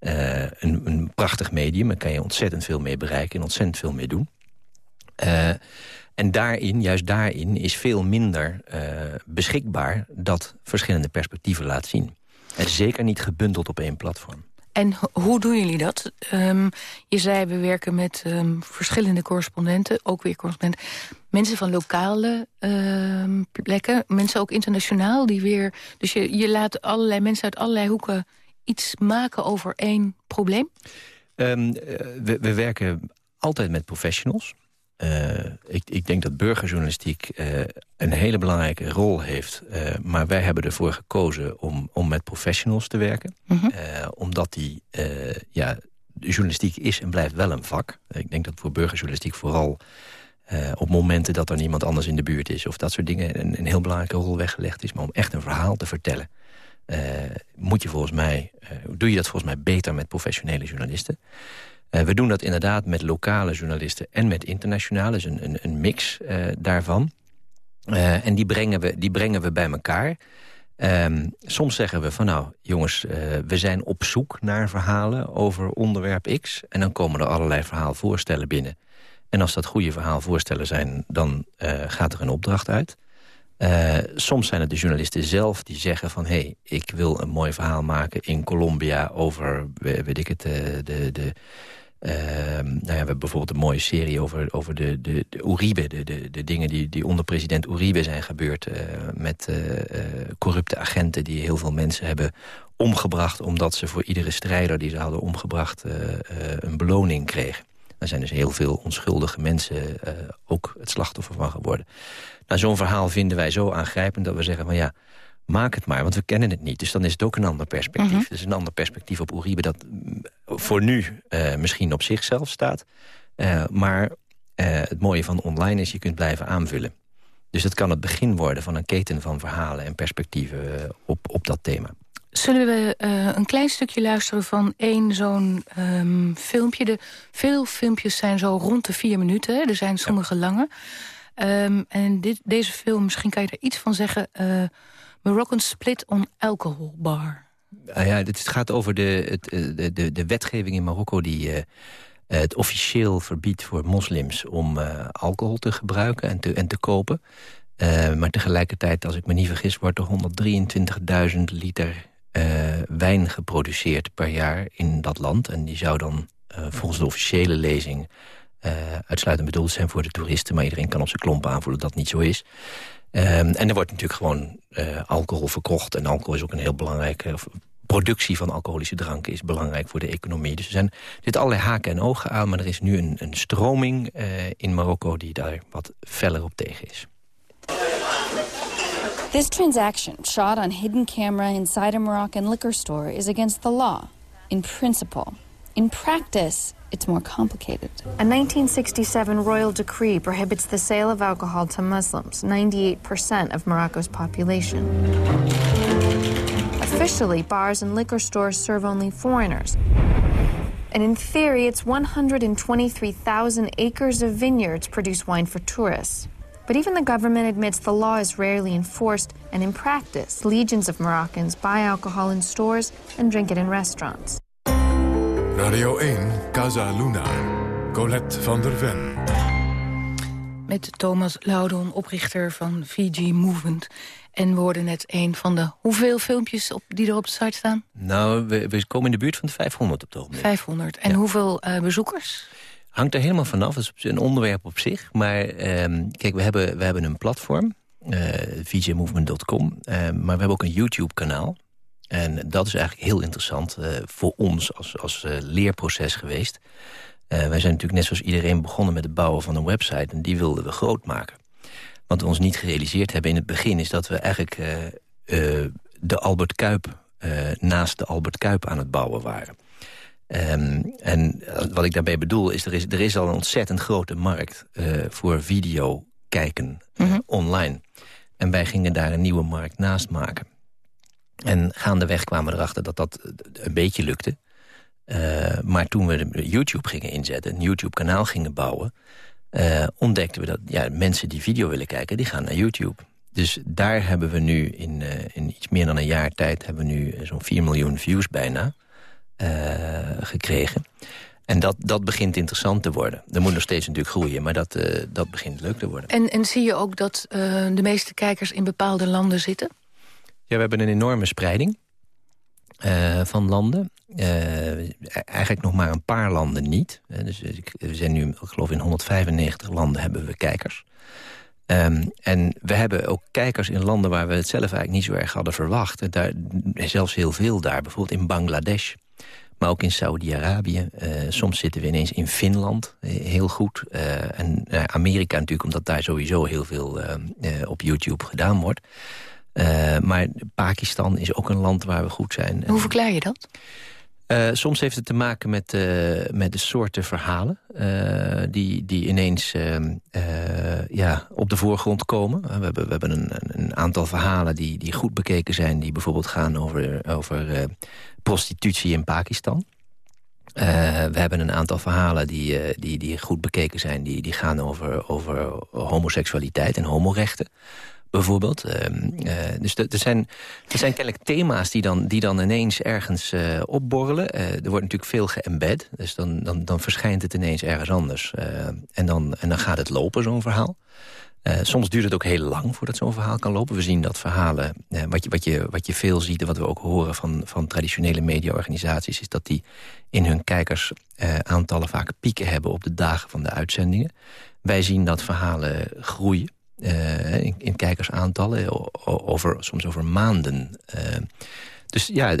uh, een, een, prachtig medium. Daar kan je ontzettend veel mee bereiken en ontzettend veel mee doen. En daarin, juist daarin, is veel minder beschikbaar... dat verschillende perspectieven laat zien. En zeker niet gebundeld op één platform. En hoe doen jullie dat? Um, je zei, we werken met um, verschillende correspondenten, ook weer correspondenten. Mensen van lokale uh, plekken, mensen ook internationaal die weer... Dus je, je laat allerlei mensen uit allerlei hoeken iets maken over één probleem? Um, we, we, werken altijd met professionals. Uh, ik, ik, denk dat burgerjournalistiek uh, een hele belangrijke rol heeft. Uh, maar wij hebben ervoor gekozen om, om met professionals te werken. Mm -hmm. omdat die, ja, de journalistiek is en blijft wel een vak. Ik denk dat voor burgerjournalistiek vooral op momenten dat er niemand anders in de buurt is... of dat soort dingen een, een heel belangrijke rol weggelegd is. Maar om echt een verhaal te vertellen... Moet je volgens mij, doe je dat volgens mij beter met professionele journalisten. Uh, we doen dat inderdaad met lokale journalisten en met internationale, dus een, een, een mix daarvan. en die brengen, we, die brengen we bij elkaar. Um, soms zeggen we van nou, jongens, we zijn op zoek naar verhalen over onderwerp X. En dan komen er allerlei verhaalvoorstellen binnen. En als dat goede verhaalvoorstellen zijn, dan gaat er een opdracht uit. Uh, soms zijn het de journalisten zelf die zeggen van... hé, hey, ik wil een mooi verhaal maken in Colombia over, weet ik het, uh, de... de uh, nou ja, we hebben bijvoorbeeld een mooie serie over, over de, de, de Uribe. De, de, de dingen die, die onder president Uribe zijn gebeurd. met corrupte agenten die heel veel mensen hebben omgebracht... omdat ze voor iedere strijder die ze hadden omgebracht een beloning kregen. Er zijn dus heel veel onschuldige mensen ook het slachtoffer van geworden. Nou, zo'n verhaal vinden wij zo aangrijpend dat we zeggen van ja, maak het maar, want we kennen het niet. Dus dan is het ook een ander perspectief. Mm -hmm. Dus een ander perspectief op Uribe dat mm, voor nu uh, misschien op zichzelf staat. Uh, maar het mooie van online is, je kunt blijven aanvullen. Dus het kan het begin worden van een keten van verhalen en perspectieven op, op dat thema. Zullen we uh, een klein stukje luisteren van één zo'n um, filmpje? De, veel filmpjes zijn zo rond de vier minuten. Er zijn sommige ja. lange. Um, en dit, deze film, misschien kan je er iets van zeggen... Uh, Moroccan Split on Alcohol Bar. Uh, ja, het gaat over de, het, de, de, de wetgeving in Marokko... die uh, het officieel verbiedt voor moslims om alcohol te gebruiken en te, en te kopen. maar tegelijkertijd, als ik me niet vergis... wordt er 123.000 liter wijn geproduceerd per jaar in dat land. En die zou dan volgens de officiële lezing uh, uitsluitend bedoeld zijn voor de toeristen... maar iedereen kan op zijn klomp aanvoelen dat dat niet zo is. Um, en er wordt natuurlijk gewoon alcohol verkocht. En alcohol is ook een heel belangrijke... productie van alcoholische dranken is belangrijk voor de economie. Dus er zijn dit allerlei haken en ogen aan... maar er is nu een, een stroming in Marokko die daar wat feller op tegen is. This transaction, shot on hidden camera inside a Moroccan liquor store... is against the law, in principle. In practice, it's more complicated. A 1967 royal decree prohibits the sale of alcohol to Muslims, 98% of Morocco's population. Officially, bars and liquor stores serve only foreigners. And in theory, its 123,000 acres of vineyards produce wine for tourists. But even the government admits the law is rarely enforced, and in practice, legions of Moroccans buy alcohol in stores and drink it in restaurants. Radio 1, Casa Luna. Colette van der Ven. Met Thomas Loudon, oprichter van Fiji Movement. En we hoorden net een van de... Hoeveel filmpjes op, die er op de site staan? Nou, we, we komen in de buurt van de 500 op het ogenblik. 500. En hoeveel uh, bezoekers? Hangt er helemaal vanaf. Dat is een onderwerp op zich. Maar uh, kijk, we hebben, we hebben een platform. Uh, vjmovement.com. maar we hebben ook een YouTube-kanaal. En dat is eigenlijk heel interessant uh, voor ons als, als uh, leerproces geweest. Wij zijn natuurlijk net zoals iedereen begonnen met het bouwen van een website... en die wilden we groot maken. Wat we ons niet gerealiseerd hebben in het begin... is dat we eigenlijk de Albert Kuip naast de Albert Kuip aan het bouwen waren. Um, en wat ik daarbij bedoel is, er is, er is al een ontzettend grote markt... voor video kijken mm -hmm. online. En wij gingen daar een nieuwe markt naast maken. En gaandeweg kwamen we erachter dat dat een beetje lukte. Uh, maar toen we YouTube gingen inzetten, een YouTube-kanaal gingen bouwen... Ontdekten we dat ja, mensen die video willen kijken, die gaan naar YouTube. Dus daar hebben we nu in, in iets meer dan een jaar tijd... hebben we nu zo'n 4 miljoen views bijna gekregen. En dat, dat begint interessant te worden. Er moet nog steeds natuurlijk groeien, maar dat, dat begint leuk te worden. En, en zie je ook dat de meeste kijkers in bepaalde landen zitten? Ja, we hebben een enorme spreiding uh, van landen. Uh, eigenlijk nog maar een paar landen niet. Dus we zijn nu, ik geloof in 195 landen hebben we kijkers. Um, en we hebben ook kijkers in landen waar we het zelf eigenlijk niet zo erg hadden verwacht. Daar, zelfs heel veel daar, bijvoorbeeld in Bangladesh. Maar ook in Saudi-Arabië. soms zitten we ineens in Finland, heel goed. en Amerika natuurlijk, omdat daar sowieso heel veel op YouTube gedaan wordt. Maar Pakistan is ook een land waar we goed zijn. Hoe verklaar je dat? Uh, soms heeft het te maken met, uh, met de soorten verhalen... die, die ineens ehm, ja, op de voorgrond komen. We hebben, we hebben een, een, aantal verhalen die, die goed bekeken zijn... die bijvoorbeeld gaan over, over prostitutie in Pakistan. we hebben een aantal verhalen die, die, die goed bekeken zijn... die, die gaan over, over homoseksualiteit en homorechten bijvoorbeeld. Uh, dus er zijn, er zijn kennelijk thema's die dan, die dan ineens ergens uh, opborrelen. Uh, er wordt natuurlijk veel geëmbed, dus dan, dan, dan verschijnt het ineens ergens anders. en, dan, en dan gaat het lopen, zo'n verhaal. soms duurt het ook heel lang voordat zo'n verhaal kan lopen. We zien dat verhalen, wat, je, wat, je, wat je veel ziet... en wat we ook horen van, van traditionele mediaorganisaties... is dat die in hun kijkersaantallen vaak pieken hebben... op de dagen van de uitzendingen. Wij zien dat verhalen groeien. Uh, in, kijkersaantallen, over, soms over maanden. Uh, dus ja,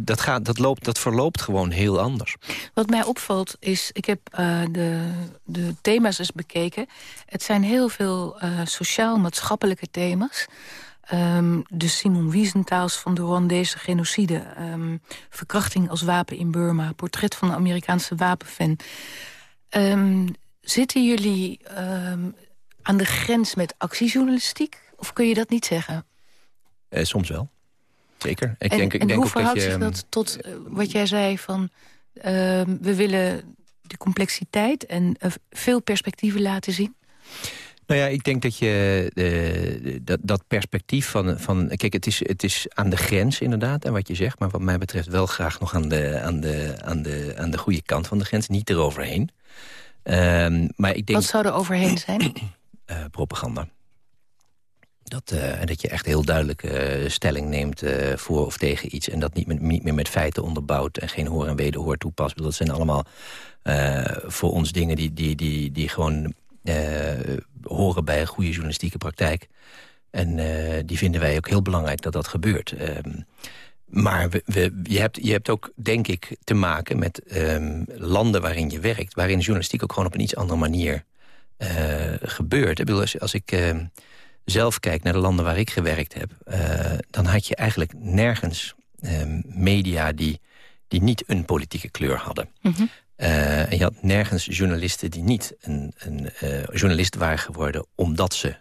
dat, gaat, dat, loopt, dat verloopt gewoon heel anders. Wat mij opvalt is, ik heb uh, de, de thema's eens bekeken. Het zijn heel veel sociaal-maatschappelijke thema's. Um, de Simon Wiesentaals van de Rwandese genocide. Um, verkrachting als wapen in Burma. Portret van de Amerikaanse wapenfan. Um, zitten jullie aan de grens met actiejournalistiek? Of kun je dat niet zeggen? Eh, soms wel. Zeker. Ik en, denk, ik en denk hoe verhoudt zich dat ehm, tot uh, wat jij zei van... Uh, we willen de complexiteit en uh, veel perspectieven laten zien? Nou ja, ik denk dat je uh, dat, dat perspectief van, van... Kijk, het is, het is aan de grens inderdaad, en wat je zegt... maar wat mij betreft wel graag nog aan de, aan de, aan de, aan de goede kant van de grens. Niet eroverheen. Uh, maar ik denk... Wat zou er overheen zijn? Uh, propaganda. Dat, uh, dat je echt heel duidelijk uh, stelling neemt voor of tegen iets... en dat niet, met, niet, meer met feiten onderbouwt en geen hoor en wederhoor toepast. Dat zijn allemaal voor ons dingen die, die, die, die gewoon horen bij een goede journalistieke praktijk. En die vinden wij ook heel belangrijk dat dat gebeurt. Ehm, maar we, je, hebt, je hebt ook, denk ik, te maken met um, landen waarin je werkt... waarin journalistiek ook gewoon op een iets andere manier gebeurt. Ik bedoel, als, als ik uh, zelf kijk naar de landen waar ik gewerkt heb... Uh, dan had je eigenlijk nergens ehm, media die, die niet een politieke kleur hadden. Mm -hmm. en je had nergens journalisten die niet een, een journalist waren geworden... omdat ze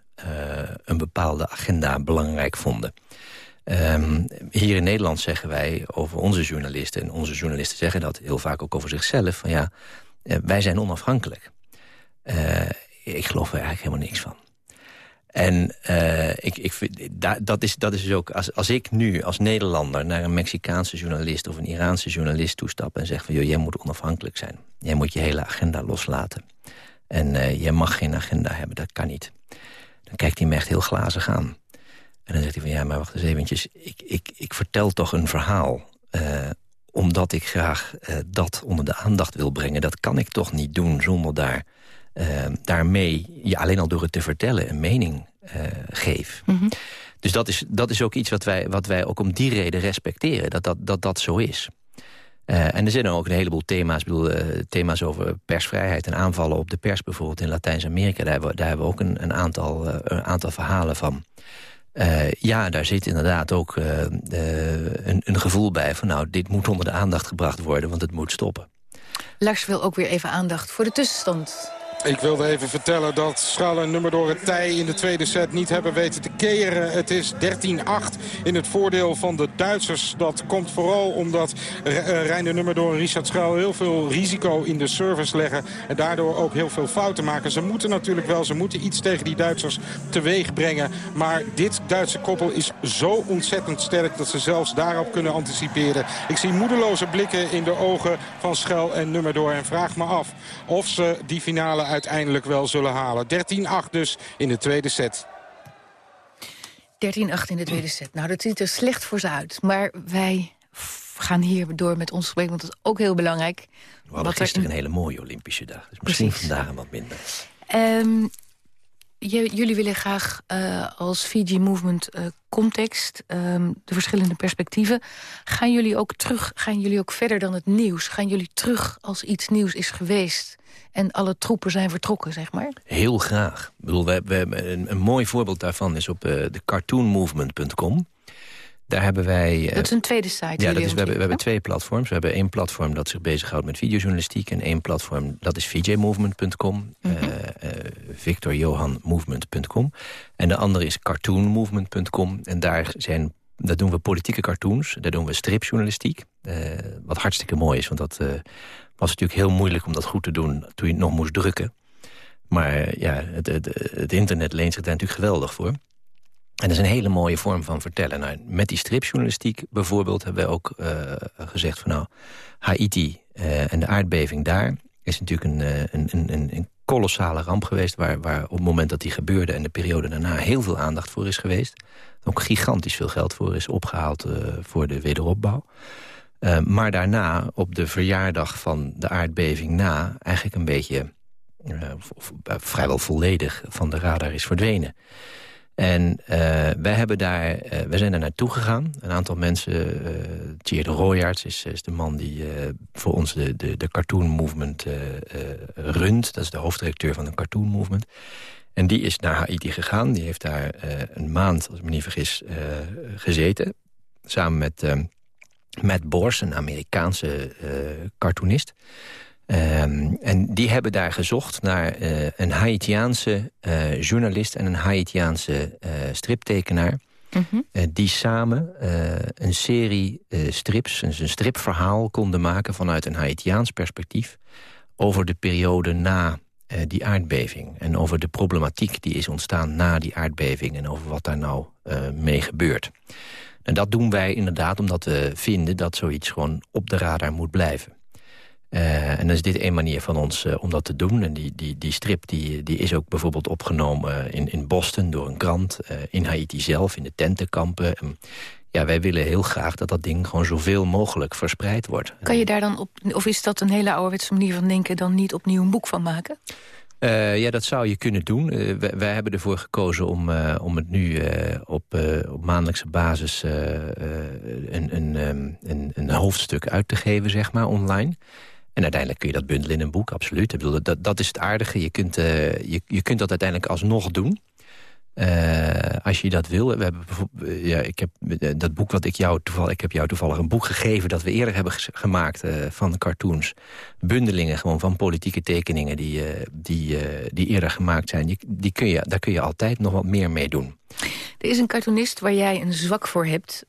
een bepaalde agenda belangrijk vonden. Um, hier in Nederland zeggen wij over onze journalisten... en onze journalisten zeggen dat heel vaak ook over zichzelf... van ja, wij zijn onafhankelijk. Ik geloof er eigenlijk helemaal niks van. En uh, ik, ik vind, dat, is, dat is dus ook, als, als ik nu als Nederlander naar een Mexicaanse journalist of een Iraanse journalist toestap en zeg van, joh, jij moet onafhankelijk zijn. Jij moet je hele agenda loslaten. En uh, jij mag geen agenda hebben, dat kan niet. Dan kijkt hij me echt heel glazig aan. En dan zegt hij van, ja, maar wacht eens eventjes. Ik, ik, ik vertel toch een verhaal. Uh, omdat ik graag dat onder de aandacht wil brengen. Dat kan ik toch niet doen zonder daar daarmee, ja, alleen al door het te vertellen, een mening uh, geef. Mm -hmm. Dus dat is, dat is ook iets wat wij, wat wij ook om die reden respecteren, dat dat, dat, dat zo is. Uh, en er zijn ook een heleboel thema's, ik bedoel, thema's over persvrijheid en aanvallen op de pers bijvoorbeeld in Latijns-Amerika. Daar, daar, hebben we ook een, een, aantal, een aantal verhalen van. Ja, daar zit inderdaad ook een, een, gevoel bij van... nou, dit moet onder de aandacht gebracht worden, want het moet stoppen. Lars wil ook weer even aandacht voor de tussenstand. Ik wilde even vertellen dat Schal en Nummerdoor het tij in de tweede set niet hebben weten te keren. Het is 13-8 in het voordeel van de Duitsers. Dat komt vooral omdat Reiner Nummerdoor en Richard Schuil heel veel risico in de service leggen. En daardoor ook heel veel fouten maken. Ze moeten natuurlijk wel, ze moeten iets tegen die Duitsers teweeg brengen. Maar dit Duitse koppel is zo ontzettend sterk dat ze zelfs daarop kunnen anticiperen. Ik zie moedeloze blikken in de ogen van Schuil en Nummerdoor. En vraag me af of ze die finale uiteindelijk wel zullen halen. 13-8 dus in de tweede set. 13-8 in de tweede set. Nou, dat ziet er slecht voor ze uit. Maar wij gaan hier door met ons gesprek, want dat is ook heel belangrijk. We hadden gisteren een hele mooie Olympische dag. Dus misschien Precies. vandaag wat minder. Um, jullie willen graag uh, als Fiji Movement uh, context, um, de verschillende perspectieven. Gaan jullie ook terug, gaan jullie ook verder dan het nieuws? Gaan jullie terug als iets nieuws is geweest en alle troepen zijn vertrokken, zeg maar? Heel graag. Ik bedoel, we, we een, een, mooi voorbeeld daarvan is op uh, de cartoonmovement.com. Daar hebben wij... dat is een tweede site. Ja, dat is, we, hebben, we hebben twee platforms. We hebben één platform dat zich bezighoudt met videojournalistiek... en één platform, dat is vjmovement.com, mm -hmm. uh, uh, victorjohanmovement.com. En de andere is cartoonmovement.com. En daar zijn daar doen we politieke cartoons, daar doen we stripjournalistiek. Uh, wat hartstikke mooi is, want dat was natuurlijk heel moeilijk om dat goed te doen... toen je het nog moest drukken. Maar ja, het, het, het internet leent zich daar natuurlijk geweldig voor. En dat is een hele mooie vorm van vertellen. Nou, met die stripjournalistiek bijvoorbeeld hebben we ook uh, gezegd van nou, Haiti uh, en de aardbeving daar is natuurlijk een, een, een, een kolossale ramp geweest... Waar, waar op het moment dat die gebeurde en de periode daarna heel veel aandacht voor is geweest. Ook gigantisch veel geld voor is opgehaald voor de wederopbouw. Uh, maar daarna, op de verjaardag van de aardbeving na... eigenlijk een beetje uh, vrijwel volledig van de radar is verdwenen. En wij, hebben daar, wij zijn daar naartoe gegaan. Een aantal mensen, Thierry de is, is, de man die voor ons de, de, de Cartoon Movement runt. Dat is de hoofddirecteur van de Cartoon Movement. En die is naar Haiti gegaan. Die heeft daar een maand, als ik me niet vergis, gezeten. Samen met Matt Bors, een Amerikaanse cartoonist. Um, en die hebben daar gezocht naar uh, een Haitiaanse uh, journalist... en een Haitiaanse striptekenaar... Mm -hmm. die samen een serie strips, een stripverhaal konden maken... vanuit een Haitiaans perspectief... over de periode na die aardbeving. En over de problematiek die is ontstaan na die aardbeving... en over wat daar nou mee gebeurt. En dat doen wij inderdaad omdat we vinden dat zoiets gewoon op de radar moet blijven. Uh, en dan is dit één manier van ons uh, om dat te doen. En die, die, die strip die, die is ook bijvoorbeeld opgenomen in, in Boston door een krant. In Haiti zelf, in de tentenkampen. En ja, wij willen heel graag dat dat ding gewoon zoveel mogelijk verspreid wordt. Kan je daar dan op, of is dat een hele ouderwetse manier van denken... dan niet opnieuw een boek van maken? Uh, ja, dat zou je kunnen doen. Uh, wij, hebben ervoor gekozen om, uh, om het nu op, op maandelijkse basis een, een, um, een, een, hoofdstuk uit te geven, zeg maar, online. En uiteindelijk kun je dat bundelen in een boek, absoluut. Ik bedoel, dat, dat is het aardige. Je kunt, je, je kunt dat uiteindelijk alsnog doen. Uh, als je dat wil. We hebben bijvoorbeeld, ja, ik heb dat boek wat ik jou toevallig... Ik heb jou toevallig een boek gegeven dat we eerder hebben gemaakt uh, van cartoons. Bundelingen gewoon van politieke tekeningen die, uh, die, die eerder gemaakt zijn. Die, die kun je, daar kun je altijd nog wat meer mee doen. Er is een cartoonist waar jij een zwak voor hebt.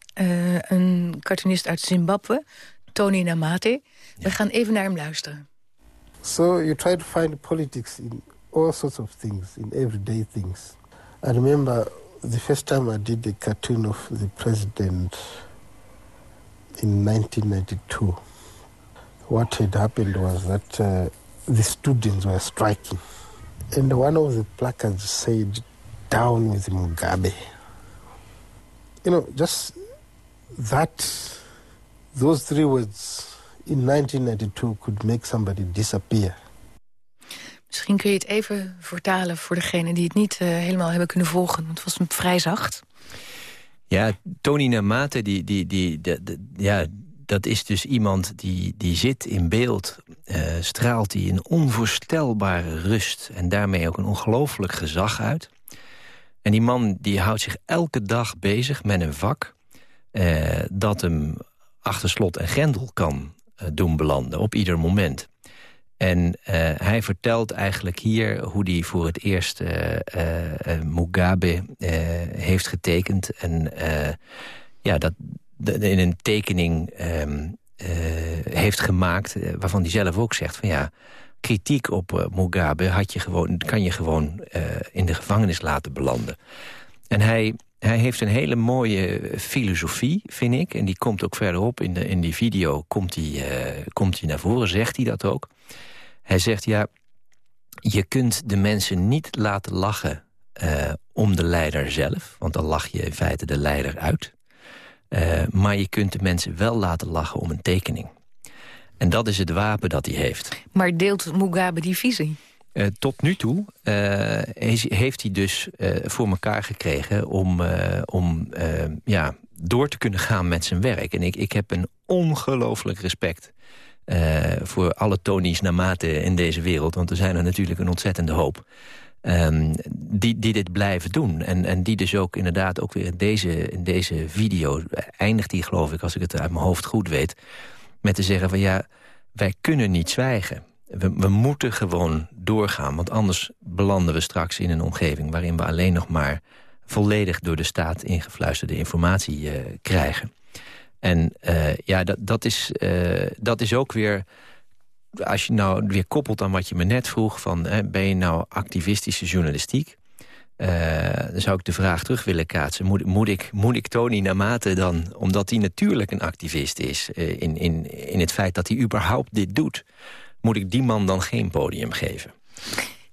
een cartoonist uit Zimbabwe, Tony Namate. We gaan even naar hem luisteren. So you try to find politics in all sorts of things, in everyday things. I remember the first time I did the cartoon of the president in 1992. What had happened was that uh, the students were striking. And one of the placards said, down with Mugabe. You know, just that, those three words in 1992 could make somebody disappear. Misschien kun je het even vertalen voor degenen die het niet uh, helemaal hebben kunnen volgen. Want het was vrij zacht. Ja, Tony Namate, die, die, die, die, ja, dat is dus iemand die, die zit in beeld. Uh, straalt hij een onvoorstelbare rust. En daarmee ook een ongelooflijk gezag uit. En die man die houdt zich elke dag bezig met een vak... Uh, dat hem achter slot en grendel kan doen belanden op ieder moment. En uh, hij vertelt eigenlijk hier hoe hij voor het eerst uh, uh, Mugabe heeft getekend. En ja, dat in een tekening um, heeft gemaakt... waarvan hij zelf ook zegt van ja... kritiek op Mugabe had je gewoon, kan je gewoon in de gevangenis laten belanden. En hij, hij heeft een hele mooie filosofie, vind ik. En die komt ook verderop in, de, in die video komt hij, komt hij naar voren, zegt hij dat ook... Hij zegt, ja, je kunt de mensen niet laten lachen uh, om de leider zelf. Want dan lach je in feite de leider uit. Uh, maar je kunt de mensen wel laten lachen om een tekening. En dat is het wapen dat hij heeft. Maar deelt Mugabe die visie? Uh, tot nu toe heeft hij dus voor elkaar gekregen om, om ja, door te kunnen gaan met zijn werk. En ik, ik heb een ongelooflijk respect voor alle Tony's naarmate in deze wereld. Want er zijn er natuurlijk een ontzettende hoop. Um, die, die dit blijven doen. En, en die dus ook inderdaad ook weer in deze, in deze video... eindigt die geloof ik, als ik het uit mijn hoofd goed weet... met te zeggen van ja, wij kunnen niet zwijgen. We, moeten gewoon doorgaan. Want anders belanden we straks in een omgeving... waarin we alleen nog maar volledig door de staat ingefluisterde informatie uh, krijgen. En uh, ja, dat, dat, is, uh, dat is ook weer... Als je nou weer koppelt aan wat je me net vroeg... van hè, ben je nou activistische journalistiek... Dan zou ik de vraag terug willen kaatsen. Moet, moet, ik, moet ik Tony dan, omdat hij natuurlijk een activist is... in, in, in het feit dat hij überhaupt dit doet... moet ik die man dan geen podium geven?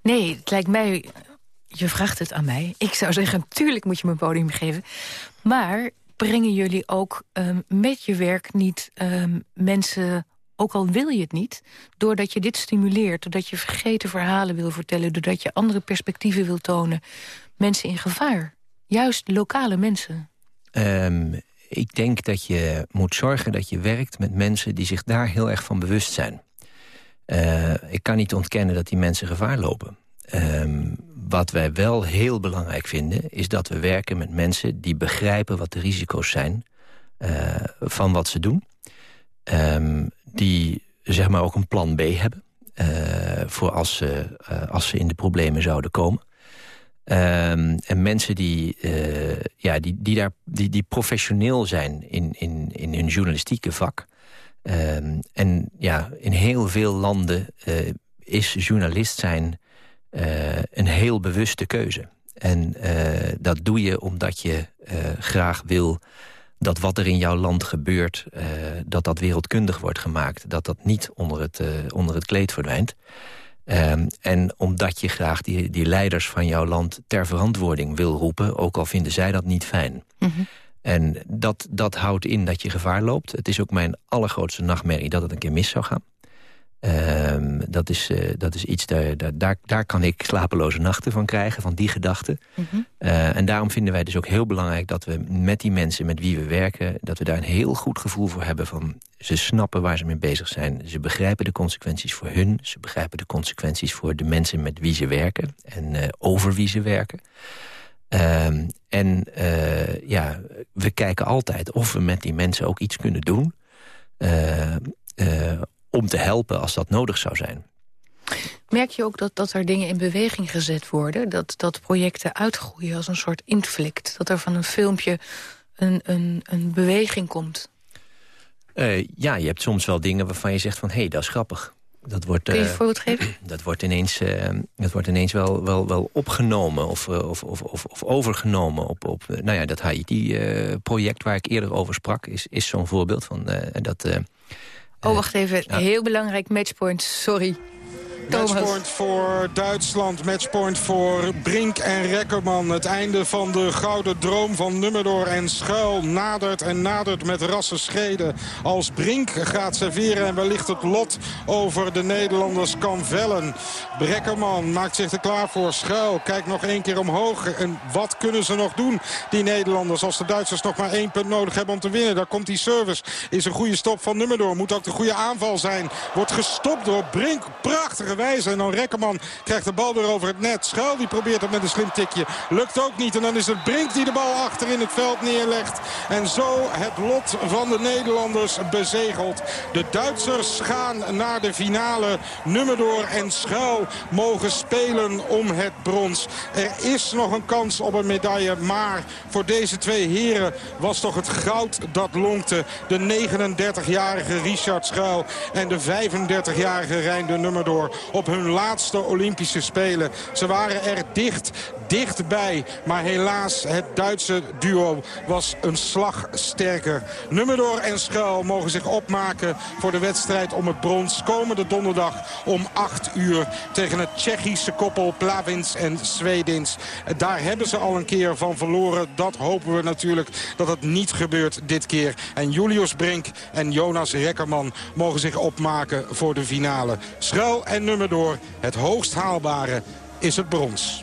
Nee, het lijkt mij... Je vraagt het aan mij. Ik zou zeggen, natuurlijk moet je me een podium geven. Maar brengen jullie ook um, met je werk niet um, mensen ook al wil je het niet, doordat je dit stimuleert... doordat je vergeten verhalen wil vertellen... doordat je andere perspectieven wil tonen, mensen in gevaar. Juist lokale mensen. Um, ik denk dat je moet zorgen dat je werkt met mensen... die zich daar heel erg van bewust zijn. Uh, ik kan niet ontkennen dat die mensen gevaar lopen. Um, wat wij wel heel belangrijk vinden... is dat we werken met mensen die begrijpen wat de risico's zijn... Uh, van wat ze doen. Um, die zeg maar ook een plan B hebben... Uh, voor als ze, als ze in de problemen zouden komen. Um, en mensen die, ja, die, die, daar, die, die professioneel zijn in, in, in hun journalistieke vak... Um, en ja, in heel veel landen is journalist zijn uh, een heel bewuste keuze. En uh, dat doe je omdat je graag wil dat wat er in jouw land gebeurt... dat dat wereldkundig wordt gemaakt. Dat dat niet onder het, onder het kleed verdwijnt. Um, en omdat je graag die, die leiders van jouw land ter verantwoording wil roepen... ook al vinden zij dat niet fijn. Mm. En dat, dat houdt in dat je gevaar loopt. Het is ook mijn allergrootste nachtmerrie dat het een keer mis zou gaan. Um, dat, is, uh, dat is iets, daar, daar, daar kan ik slapeloze nachten van krijgen, van die gedachten. Mm -hmm. uh, en daarom vinden wij dus ook heel belangrijk dat we met die mensen met wie we werken... dat we daar een heel goed gevoel voor hebben van... ze snappen waar ze mee bezig zijn. Ze begrijpen de consequenties voor hun. Ze begrijpen de consequenties voor de mensen met wie ze werken. En uh, over wie ze werken. Um, en ja, we kijken altijd of we met die mensen ook iets kunnen doen om te helpen als dat nodig zou zijn. Merk je ook dat, dat er dingen in beweging gezet worden? Dat, dat projecten uitgroeien als een soort inflict? Dat er van een filmpje een, een, een beweging komt? Uh, ja, je hebt soms wel dingen waarvan je zegt van... hé, hey, dat is grappig. Dat wordt, Kun je een voorbeeld geven? [clears throat] Dat wordt ineens, dat wordt ineens wel, wel, wel opgenomen of, of, of, of, of overgenomen. Op, op, nou ja, dat Haiti-project waar ik eerder over sprak... is, is zo'n voorbeeld van dat... oh, wacht even. Heel belangrijk matchpoint. Sorry. Matchpoint voor Duitsland, matchpoint voor Brink en Rekkerman. Het einde van de gouden droom van Nummerdoor en Schuil nadert en nadert met rassen schreden. Als Brink gaat serveren en wellicht het lot over de Nederlanders kan vellen. Rekkerman maakt zich er klaar voor. Schuil kijkt nog één keer omhoog. En wat kunnen ze nog doen, die Nederlanders? Als de Duitsers nog maar één punt nodig hebben om te winnen. Dan komt die service. Is een goede stop van Nummerdoor. Moet ook de goede aanval zijn. Wordt gestopt door Brink. Prachtige wijze. En dan Rekkerman krijgt de bal weer over het net. Schuil die probeert het met een slim tikje. Lukt ook niet. En dan is het Brink die de bal achter in het veld neerlegt. En zo het lot van de Nederlanders bezegeld. De Duitsers gaan naar de finale. Nummerdoor en Schuil mogen spelen om het brons. Er is nog een kans op een medaille. Maar voor deze twee heren was toch het goud dat lonkte. De 39-jarige Richard Schuil en de 35-jarige Rijn de Nummerdoor op hun laatste Olympische Spelen. Ze waren er dicht, dichtbij. Maar helaas, het Duitse duo was een slag sterker. Nummerdoor en Schuil mogen zich opmaken voor de wedstrijd om het brons. Komende donderdag om 8 uur tegen het Tsjechische koppel Plavins en Swedins. Daar hebben ze al een keer van verloren. Dat hopen we natuurlijk dat het niet gebeurt dit keer. En Julius Brink en Jonas Rekkerman mogen zich opmaken voor de finale. Schuil en Nummerdoor, het hoogst haalbare, is het brons.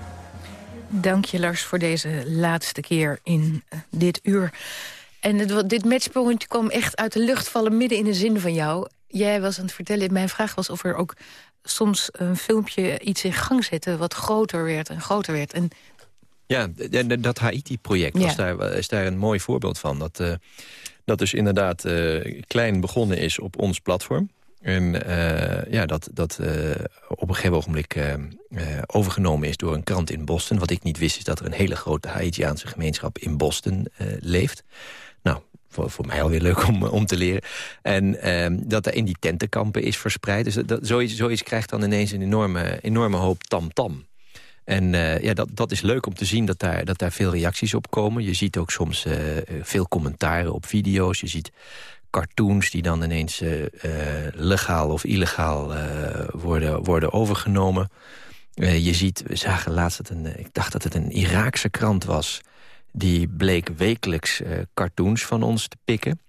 Dank je Lars voor deze laatste keer in uh, dit uur. En het, dit matchpoint kwam echt uit de lucht vallen midden in de zin van jou. Jij was aan het vertellen, mijn vraag was of er ook soms een filmpje iets in gang zette... wat groter werd en groter werd. En ja, dat Haiti-project ja. daar, is daar een mooi voorbeeld van. Dat, uh, dat dus inderdaad uh, klein begonnen is op ons platform. En uh, ja, dat, dat uh, op een gegeven ogenblik uh, overgenomen is door een krant in Boston. Wat ik niet wist is dat er een hele grote Haitiaanse gemeenschap in Boston leeft. Nou, voor, voor mij alweer leuk om, om te leren. En ehm, dat er in die tentenkampen is verspreid. Dus dat, zoiets, zoiets krijgt dan ineens een enorme, enorme hoop tamtam. -tam. En ja, dat, dat is leuk om te zien dat daar, dat daar veel reacties op komen. Je ziet ook soms veel commentaren op video's. Je ziet cartoons die dan ineens uh, legaal of illegaal worden, worden overgenomen. je ziet, we zagen laatst, dat een, ik dacht dat het een Iraakse krant was... die bleek wekelijks cartoons van ons te pikken.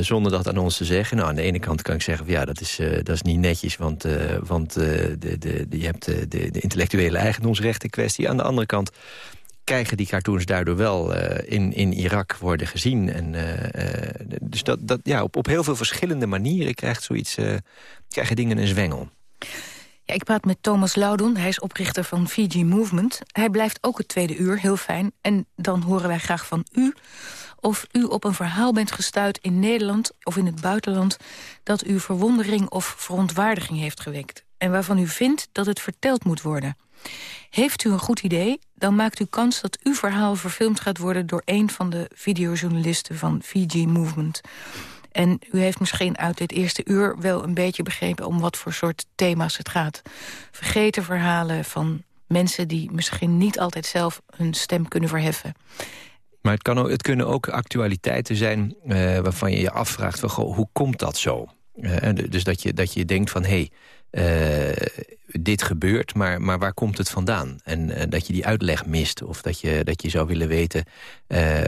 Zonder dat aan ons te zeggen. Nou, aan de ene kant kan ik zeggen, ja, dat is, dat is niet netjes... want, want de, de, je hebt de, de intellectuele eigendomsrechten kwestie. Aan de andere kant krijgen die cartoons daardoor wel in, in Irak worden gezien. En, dus dat, dat, ja, op, op heel veel verschillende manieren krijgt zoiets, krijgen dingen een zwengel. Ja, ik praat met Thomas Loudon, hij is oprichter van Fiji Movement. Hij blijft ook het tweede uur, heel fijn. En dan horen wij graag van u of u op een verhaal bent gestuurd in Nederland of in het buitenland... dat u verwondering of verontwaardiging heeft gewekt... en waarvan u vindt dat het verteld moet worden. Heeft u een goed idee, dan maakt u kans dat uw verhaal verfilmd gaat worden... door een van de videojournalisten van Fiji Movement. En u heeft misschien uit dit eerste uur wel een beetje begrepen... om wat voor soort thema's het gaat. Vergeten verhalen van mensen die misschien niet altijd zelf hun stem kunnen verheffen. Maar het, kan ook, het kunnen ook actualiteiten zijn uh, waarvan je je afvraagt... Van, hoe komt dat zo? Uh, dus dat je, dat je denkt van, hé, hey, dit gebeurt, maar, maar waar komt het vandaan? En dat je die uitleg mist. Of dat je, dat je zou willen weten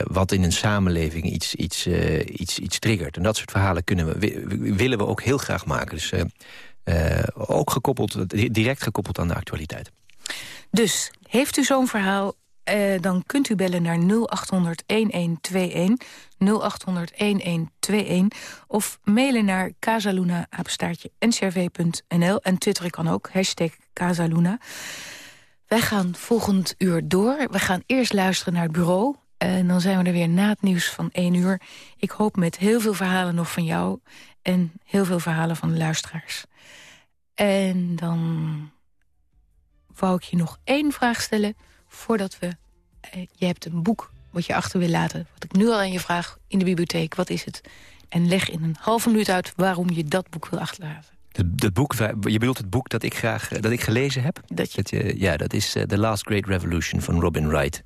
wat in een samenleving iets, iets, iets, iets triggert. En dat soort verhalen kunnen we, willen we ook heel graag maken. Dus ook gekoppeld, direct gekoppeld aan de actualiteit. Dus heeft u zo'n verhaal uh, dan kunt u bellen naar 0800-1121, 0800-1121... of mailen naar casaluna, ncrv.nl. En twitteren kan ook, hashtag Casaluna. Wij gaan volgend uur door. We gaan eerst luisteren naar het bureau. En dan zijn we er weer na het nieuws van 1 uur. Ik hoop met heel veel verhalen nog van jou... en heel veel verhalen van de luisteraars. En dan wou ik je nog één vraag stellen voordat we... Uh, je hebt een boek wat je achter wil laten. Wat ik nu al aan je vraag in de bibliotheek. Wat is het? En leg in een halve minuut uit waarom je dat boek wil achterlaten. De boek, je bedoelt het boek dat ik graag dat ik gelezen heb? Dat je... ja, dat is The Last Great Revolution van Robin Wright.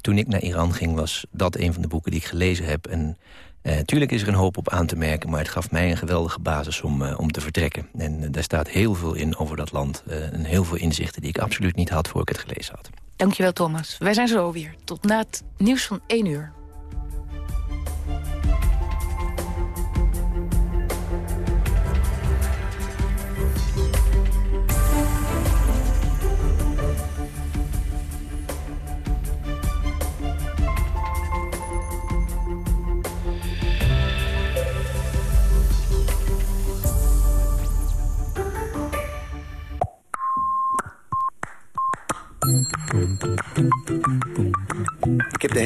toen ik naar Iran ging, was dat een van de boeken die ik gelezen heb. En uh, tuurlijk is er een hoop op aan te merken... maar het gaf mij een geweldige basis om, uh, om te vertrekken. En uh, daar staat heel veel in over dat land. en heel veel inzichten die ik absoluut niet had voor ik het gelezen had. Dankjewel, Thomas. Wij zijn zo weer. Tot na het nieuws van 1 uur.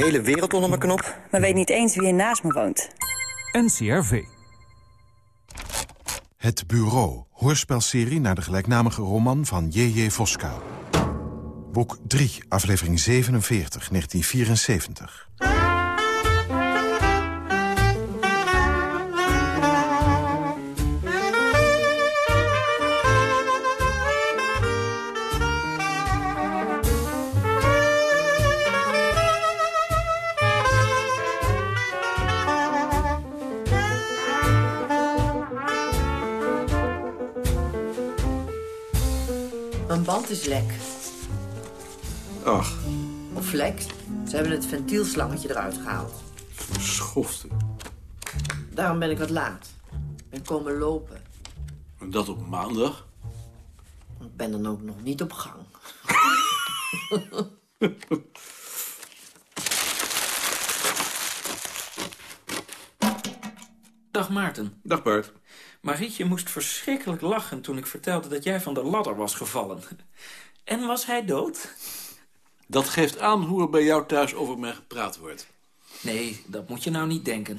Hele wereld onder mijn knop. Maar weet niet eens wie er naast me woont. NCRV. Het Bureau, hoorspelserie naar de gelijknamige roman van J.J. Voskuil. Boek 3, aflevering 47, 1974. Band is lek. Ach. Of vlek. Ze hebben het ventielslangetje eruit gehaald. Schofte. Daarom ben ik wat laat. Ik ben komen lopen. En dat op maandag? Ik ben dan ook nog niet op gang. [laughs] Dag Maarten. Dag Bart. Marietje moest verschrikkelijk lachen toen ik vertelde dat jij van de ladder was gevallen. [laughs] En was hij dood? Dat geeft aan hoe er bij jou thuis over mij gepraat wordt. Nee, dat moet je nou niet denken.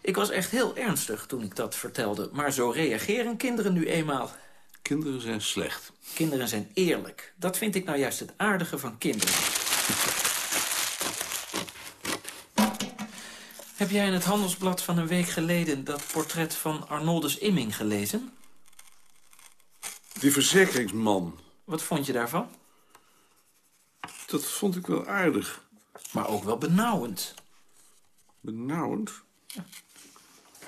Ik was echt heel ernstig toen ik dat vertelde. Maar zo reageren kinderen nu eenmaal. Kinderen zijn slecht. Kinderen zijn eerlijk. Dat vind ik nou juist het aardige van kinderen. Heb jij in het handelsblad van een week geleden... dat portret van Arnoldus Imming gelezen? Die verzekeringsman. Wat vond je daarvan? Dat vond ik wel aardig. Maar ook wel benauwend. Benauwend? Ja.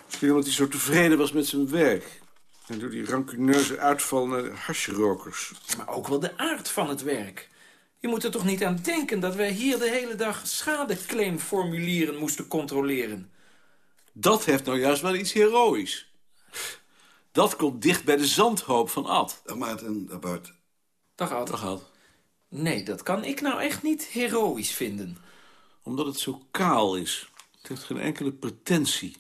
Misschien omdat hij zo tevreden was met zijn werk. En door die rancuneuze uitval naar de hashrokers. Maar ook wel de aard van het werk. Je moet er toch niet aan denken dat wij hier de hele dag schadeclaimformulieren moesten controleren. Dat heeft nou juist wel iets heroïs. Dat komt dicht bij de zandhoop van Ad. Dag Maarten, dag Bart. Dag Ad. Dag Ad. Nee, dat kan ik nou echt niet heroïs vinden. Omdat het zo kaal is. Het heeft geen enkele pretentie.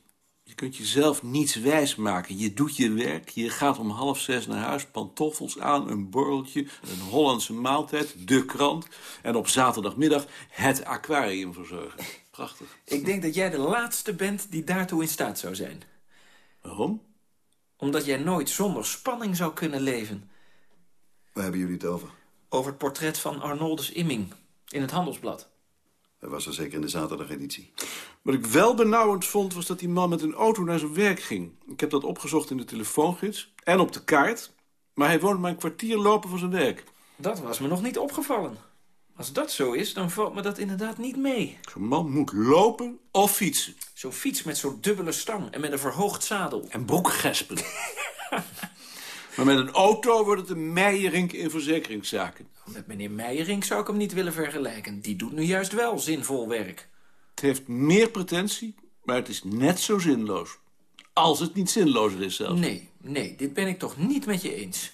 Je kunt jezelf niets wijsmaken. Je doet je werk, je gaat om half zes naar huis... pantoffels aan, een borreltje, een Hollandse maaltijd, de krant... en op zaterdagmiddag het aquarium verzorgen. Prachtig. Ik denk dat jij de laatste bent die daartoe in staat zou zijn. Waarom? Omdat jij nooit zonder spanning zou kunnen leven. Waar hebben jullie het over? Over het portret van Arnoldus Imming in het Handelsblad. Dat was er zeker in de zaterdageditie. Wat ik wel benauwend vond, was dat die man met een auto naar zijn werk ging. Ik heb dat opgezocht in de telefoongids en op de kaart. Maar hij woont maar een kwartier lopen van zijn werk. Dat was me nog niet opgevallen. Als dat zo is, dan valt me dat inderdaad niet mee. Zo'n man moet lopen of fietsen. Zo'n fiets met zo'n dubbele stang en met een verhoogd zadel. En broekgespen. [laughs] maar met een auto wordt het een Meijerink in verzekeringszaken. Met meneer Meijerink zou ik hem niet willen vergelijken. Die doet nu juist wel zinvol werk. Het heeft meer pretentie, maar het is net zo zinloos. Als het niet zinlozer is zelfs. Nee, nee, dit ben ik toch niet met je eens.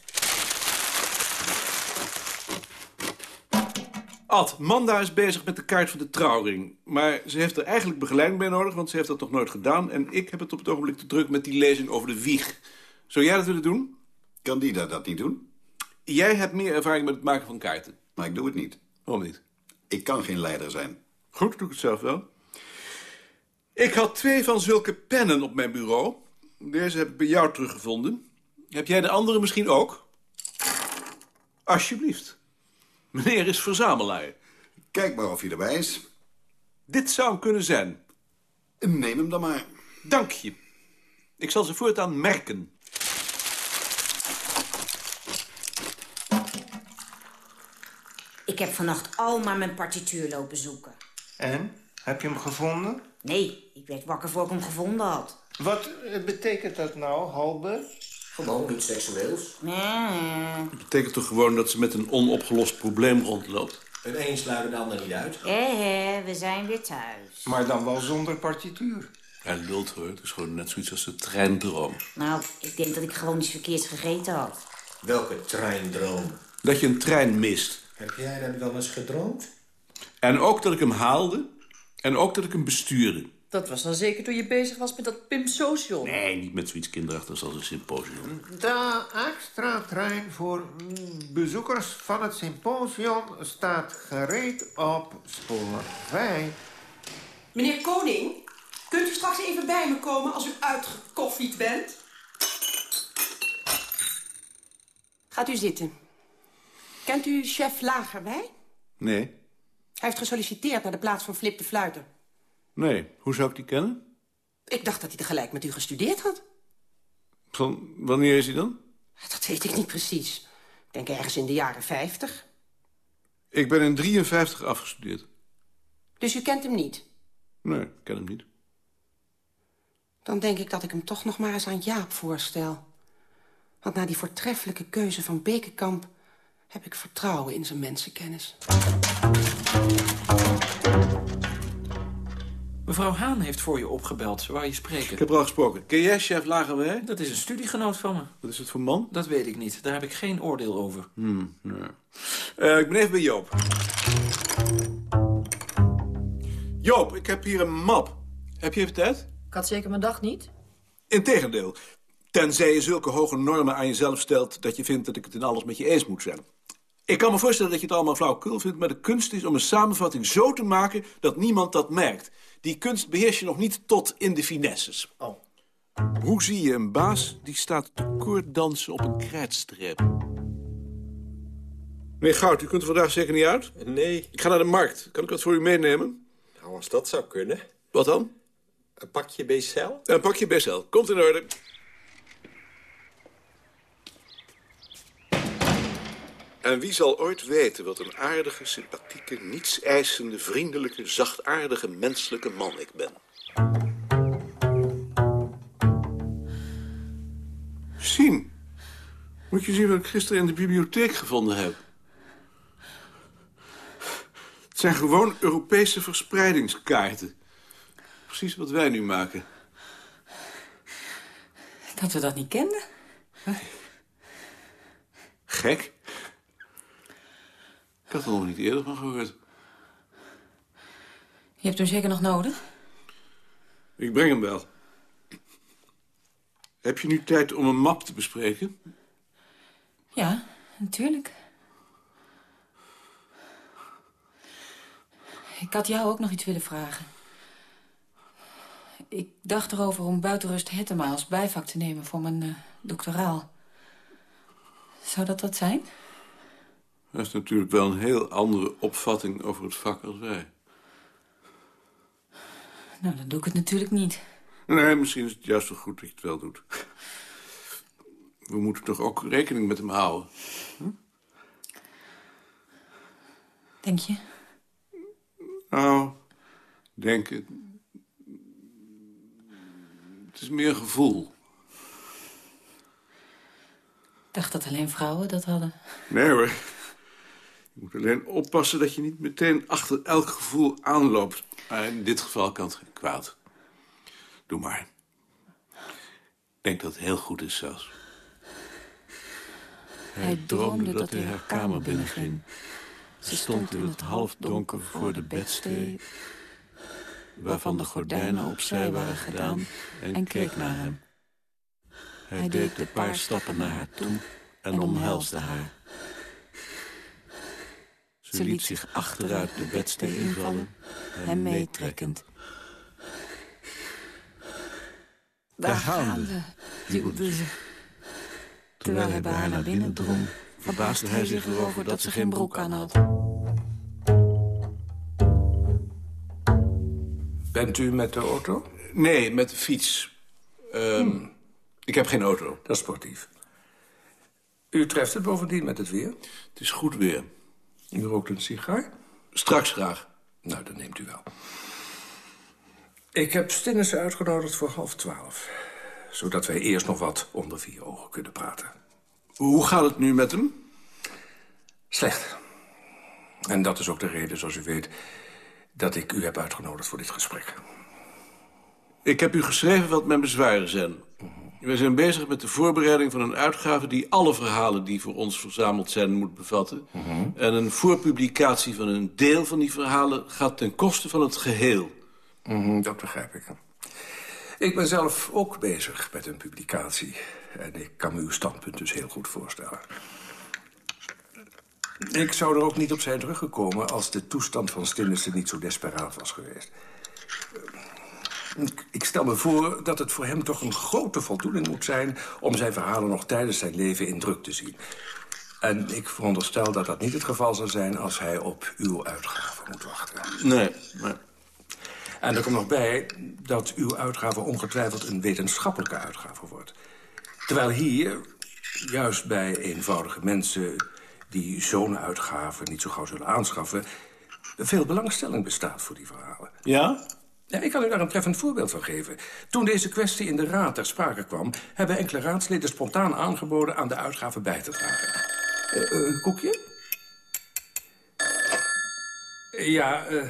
Ad, Manda is bezig met de kaart van de trouwring. Maar ze heeft er eigenlijk begeleiding bij nodig, want ze heeft dat nog nooit gedaan. En ik heb het op het ogenblik te druk met die lezing over de wieg. Zou jij dat willen doen? Kan die dat niet doen? Jij hebt meer ervaring met het maken van kaarten. Maar ik doe het niet. Waarom niet? Ik kan geen leider zijn. Goed, doe ik het zelf wel. Ik had twee van zulke pennen op mijn bureau. Deze heb ik bij jou teruggevonden. Heb jij de andere misschien ook? Alsjeblieft. Meneer is verzamelaar. Kijk maar of hij erbij is. Dit zou hem kunnen zijn. Neem hem dan maar. Dank je. Ik zal ze voortaan merken. Ik heb vannacht al maar mijn partituur lopen zoeken. En? Heb je hem gevonden? Nee, ik werd wakker voor ik hem gevonden had. Wat eh, betekent dat nou, Halbe? Gewoon iets seksueels. Ja. Dat betekent toch gewoon dat ze met een onopgelost probleem rondloopt? Het een sluit de ander niet uit. Hé, hé, we zijn weer thuis. Maar dan wel zonder partituur. Hij lult hoor, het is gewoon net zoiets als de treindroom. Nou, ik denk dat ik gewoon iets verkeerds gegeten had. Welke treindroom? Dat je een trein mist. Heb jij dat wel eens gedroomd? En ook dat ik hem haalde. En ook dat ik hem bestuurde. Dat was dan zeker toen je bezig was met dat Pim Social. Nee, niet met zoiets kinderachtigs als een symposium. De extra trein voor bezoekers van het symposium staat gereed op spoor 5. Meneer Koning, kunt u straks even bij me komen als u uitgekoffied bent? Gaat u zitten. Kent u chef Lagerwij? Nee. Hij heeft gesolliciteerd naar de plaats van Flip de Fluiter. Nee. Hoe zou ik die kennen? Ik dacht dat hij tegelijk met u gestudeerd had. Van wanneer is hij dan? Dat weet ik niet precies. Ik denk ergens in de jaren 50. Ik ben in 53 afgestudeerd. Dus u kent hem niet? Nee, ik ken hem niet. Dan denk ik dat ik hem toch nog maar eens aan Jaap voorstel. Want na die voortreffelijke keuze van Bekenkamp... heb ik vertrouwen in zijn mensenkennis. Mevrouw Haan heeft voor je opgebeld. Ze wou je spreken. Ik heb er al gesproken. Ken jij chef Lagerwij? Dat is een studiegenoot van me. Wat is het voor man? Dat weet ik niet. Daar heb ik geen oordeel over. Hmm, nee. Eh, ik ben even bij Joop. Joop, ik heb hier een map. Heb je even tijd? Ik had zeker mijn dag niet. Integendeel. Tenzij je zulke hoge normen aan jezelf stelt... dat je vindt dat ik het in alles met je eens moet zijn. Ik kan me voorstellen dat je het allemaal flauwkul vindt... maar de kunst is om een samenvatting zo te maken dat niemand dat merkt. Die kunst beheers je nog niet tot in de finesses. Oh. Hoe zie je een baas die staat te koorddansen op een krijtstreep? Meneer Goud, u kunt er vandaag zeker niet uit? Nee. Ik ga naar de markt. Kan ik wat voor u meenemen? Nou, als dat zou kunnen. Wat dan? Een pakje BCL? Een pakje Bessel. Komt in orde. En wie zal ooit weten wat een aardige, sympathieke, niets-eisende, vriendelijke, zachtaardige, menselijke man ik ben? Zien. Moet je zien wat ik gisteren in de bibliotheek gevonden heb. Het zijn gewoon Europese verspreidingskaarten. Precies wat wij nu maken. Dat we dat niet kenden. Gek. Ik had er nog niet eerder van gehoord. Je hebt hem zeker nog nodig? Ik breng hem wel. Heb je nu tijd om een map te bespreken? Ja, natuurlijk. Ik had jou ook nog iets willen vragen. Ik dacht erover om buitenrust Hettema als bijvak te nemen voor mijn uh, doctoraal. Zou dat dat zijn? Dat is natuurlijk wel een heel andere opvatting over het vak als wij. Nou, dan doe ik het natuurlijk niet. Nee, misschien is het juist zo goed dat je het wel doet. We moeten toch ook rekening met hem houden? Hm? Denk je? Nou, denk het. Het is meer gevoel. Ik dacht dat alleen vrouwen dat hadden. Nee hoor. Je moet alleen oppassen dat je niet meteen achter elk gevoel aanloopt. Maar in dit geval kan het geen kwaad. Doe maar. Ik denk dat het heel goed is zelfs. Hij droomde dat hij haar kamer binnenging. Ze stond in het halfdonker voor de bedstee... waarvan de gordijnen opzij waren gedaan en keek naar hem. Hij deed een paar stappen naar haar toe en omhelsde haar. Ze liet zich achteruit de bedstee invallen, hem meetrekkend. Daar gaan we, duwde ze. Terwijl hij bij haar naar binnen drong, verbaasde hij zich erover dat ze geen broek aan had. Bent u met de auto? Nee, met de fiets. Um, Ik heb geen auto. Dat is sportief. U treft het bovendien met het weer? Het is goed weer. U rookt een sigaar? Straks graag. Nou, dat neemt u wel. Ik heb Stinnissen uitgenodigd voor half twaalf. Zodat wij eerst nog wat onder vier ogen kunnen praten. Hoe gaat het nu met hem? Slecht. En dat is ook de reden, zoals u weet, dat ik u heb uitgenodigd voor dit gesprek. Ik heb u geschreven wat mijn bezwaren zijn. Wij zijn bezig met de voorbereiding van een uitgave... die alle verhalen die voor ons verzameld zijn moet bevatten. En een voorpublicatie van een deel van die verhalen... gaat ten koste van het geheel. Mhm, dat begrijp ik. Ik ben zelf ook bezig met een publicatie. En ik kan me uw standpunt dus heel goed voorstellen. Ik zou er ook niet op zijn teruggekomen... als de toestand van Stinnissen niet zo desperaat was geweest. Ik- stel me voor dat het voor hem toch een grote voldoening moet zijn... om zijn verhalen nog tijdens zijn leven in druk te zien. En ik veronderstel dat dat niet het geval zal zijn... als hij op uw uitgave moet wachten. Nee, nee. En er komt nog bij dat uw uitgave ongetwijfeld een wetenschappelijke uitgave wordt. Terwijl hier, juist bij eenvoudige mensen die zo'n uitgave niet zo gauw zullen aanschaffen... veel belangstelling bestaat voor die verhalen. Ja? Ja, ik kan u daar een treffend voorbeeld van geven. Toen deze kwestie in de raad ter sprake kwam... hebben enkele raadsleden spontaan aangeboden aan de uitgave bij te dragen. Een koekje? Ja, eh,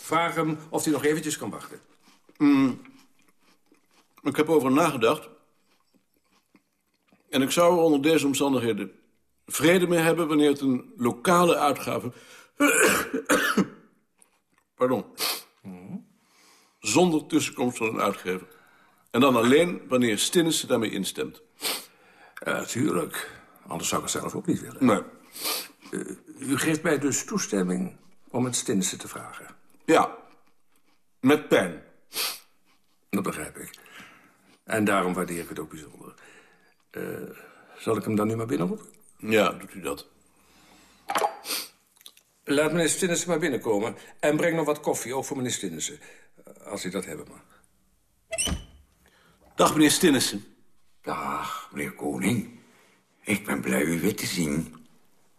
vraag hem of hij nog eventjes kan wachten. Mm. Ik heb over nagedacht. En ik zou er onder deze omstandigheden vrede mee hebben... wanneer het een lokale uitgave... [coughs] Pardon. Zonder tussenkomst van een uitgever. En dan alleen wanneer Stinnissen daarmee instemt. Ja, tuurlijk. Anders zou ik het zelf ook niet willen. Nee. Eh, u geeft mij dus toestemming om het Stinnissen te vragen. Ja. Met pijn. Dat begrijp ik. En daarom waardeer ik het ook bijzonder. Eh, zal ik hem dan nu maar binnenroepen? Ja, doet u dat. Laat meneer Stinnissen maar binnenkomen. En breng nog wat koffie, ook voor meneer Stinnissen. Als hij dat hebben mag. Dag, meneer Stinnissen. Dag, meneer Koning. Ik ben blij u weer te zien.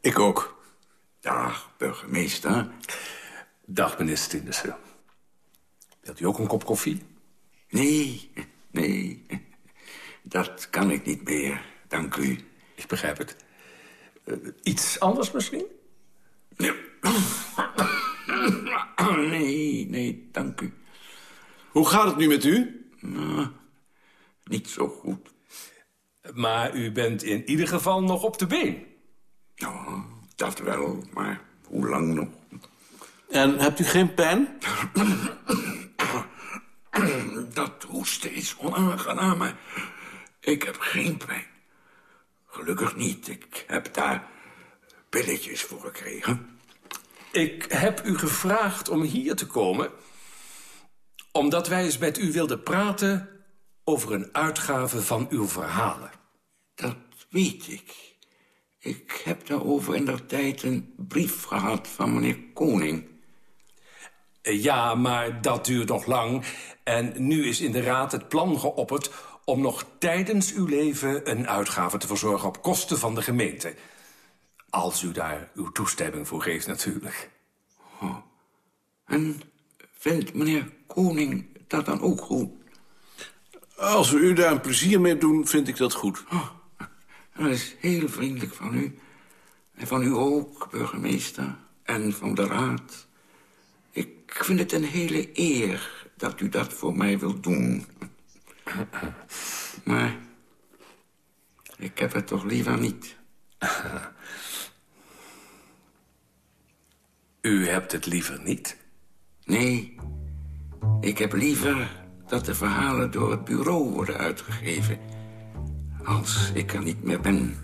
Ik ook. Dag, burgemeester. Dag, meneer Stinnissen. Wilt u ook een kop koffie? Nee, nee. Dat kan ik niet meer, dank u. Ik begrijp het. Eh, iets anders misschien? Nee, [coughs] nee, dank u. Hoe gaat het nu met u? Nou, niet zo goed. Maar u bent in ieder geval nog op de been. Ja, dat wel, maar hoe lang nog? En hebt u geen pijn? [coughs] Dat hoesten is onaangenaam, maar ik heb geen pijn. Gelukkig niet. Ik heb daar pilletjes voor gekregen. Ik heb u gevraagd om hier te komen... omdat wij eens met u wilden praten... over een uitgave van uw verhalen. Dat weet ik. Ik heb daarover in der tijd een brief gehad van meneer Koning. Eh, Ja, maar dat duurt nog lang. En nu is in de raad het plan geopperd... om nog tijdens uw leven een uitgave te verzorgen... op kosten van de gemeente. Als u daar uw toestemming voor geeft, natuurlijk. En vindt meneer Koning dat dan ook goed? Als we u daar een plezier mee doen, vind ik dat goed. Dat is heel vriendelijk van u. En van u ook, burgemeester. En van de raad. Ik vind het een hele eer dat u dat voor mij wilt doen. Maar ik heb het toch liever niet. U hebt het liever niet? Nee, ik heb liever dat de verhalen door het bureau worden uitgegeven. Als ik er niet meer ben.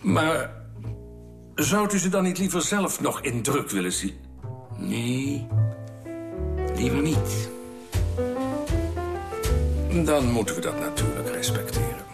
Maar zou u ze dan niet liever zelf nog in druk willen zien? Nee, liever niet. Dan moeten we dat natuurlijk respecteren.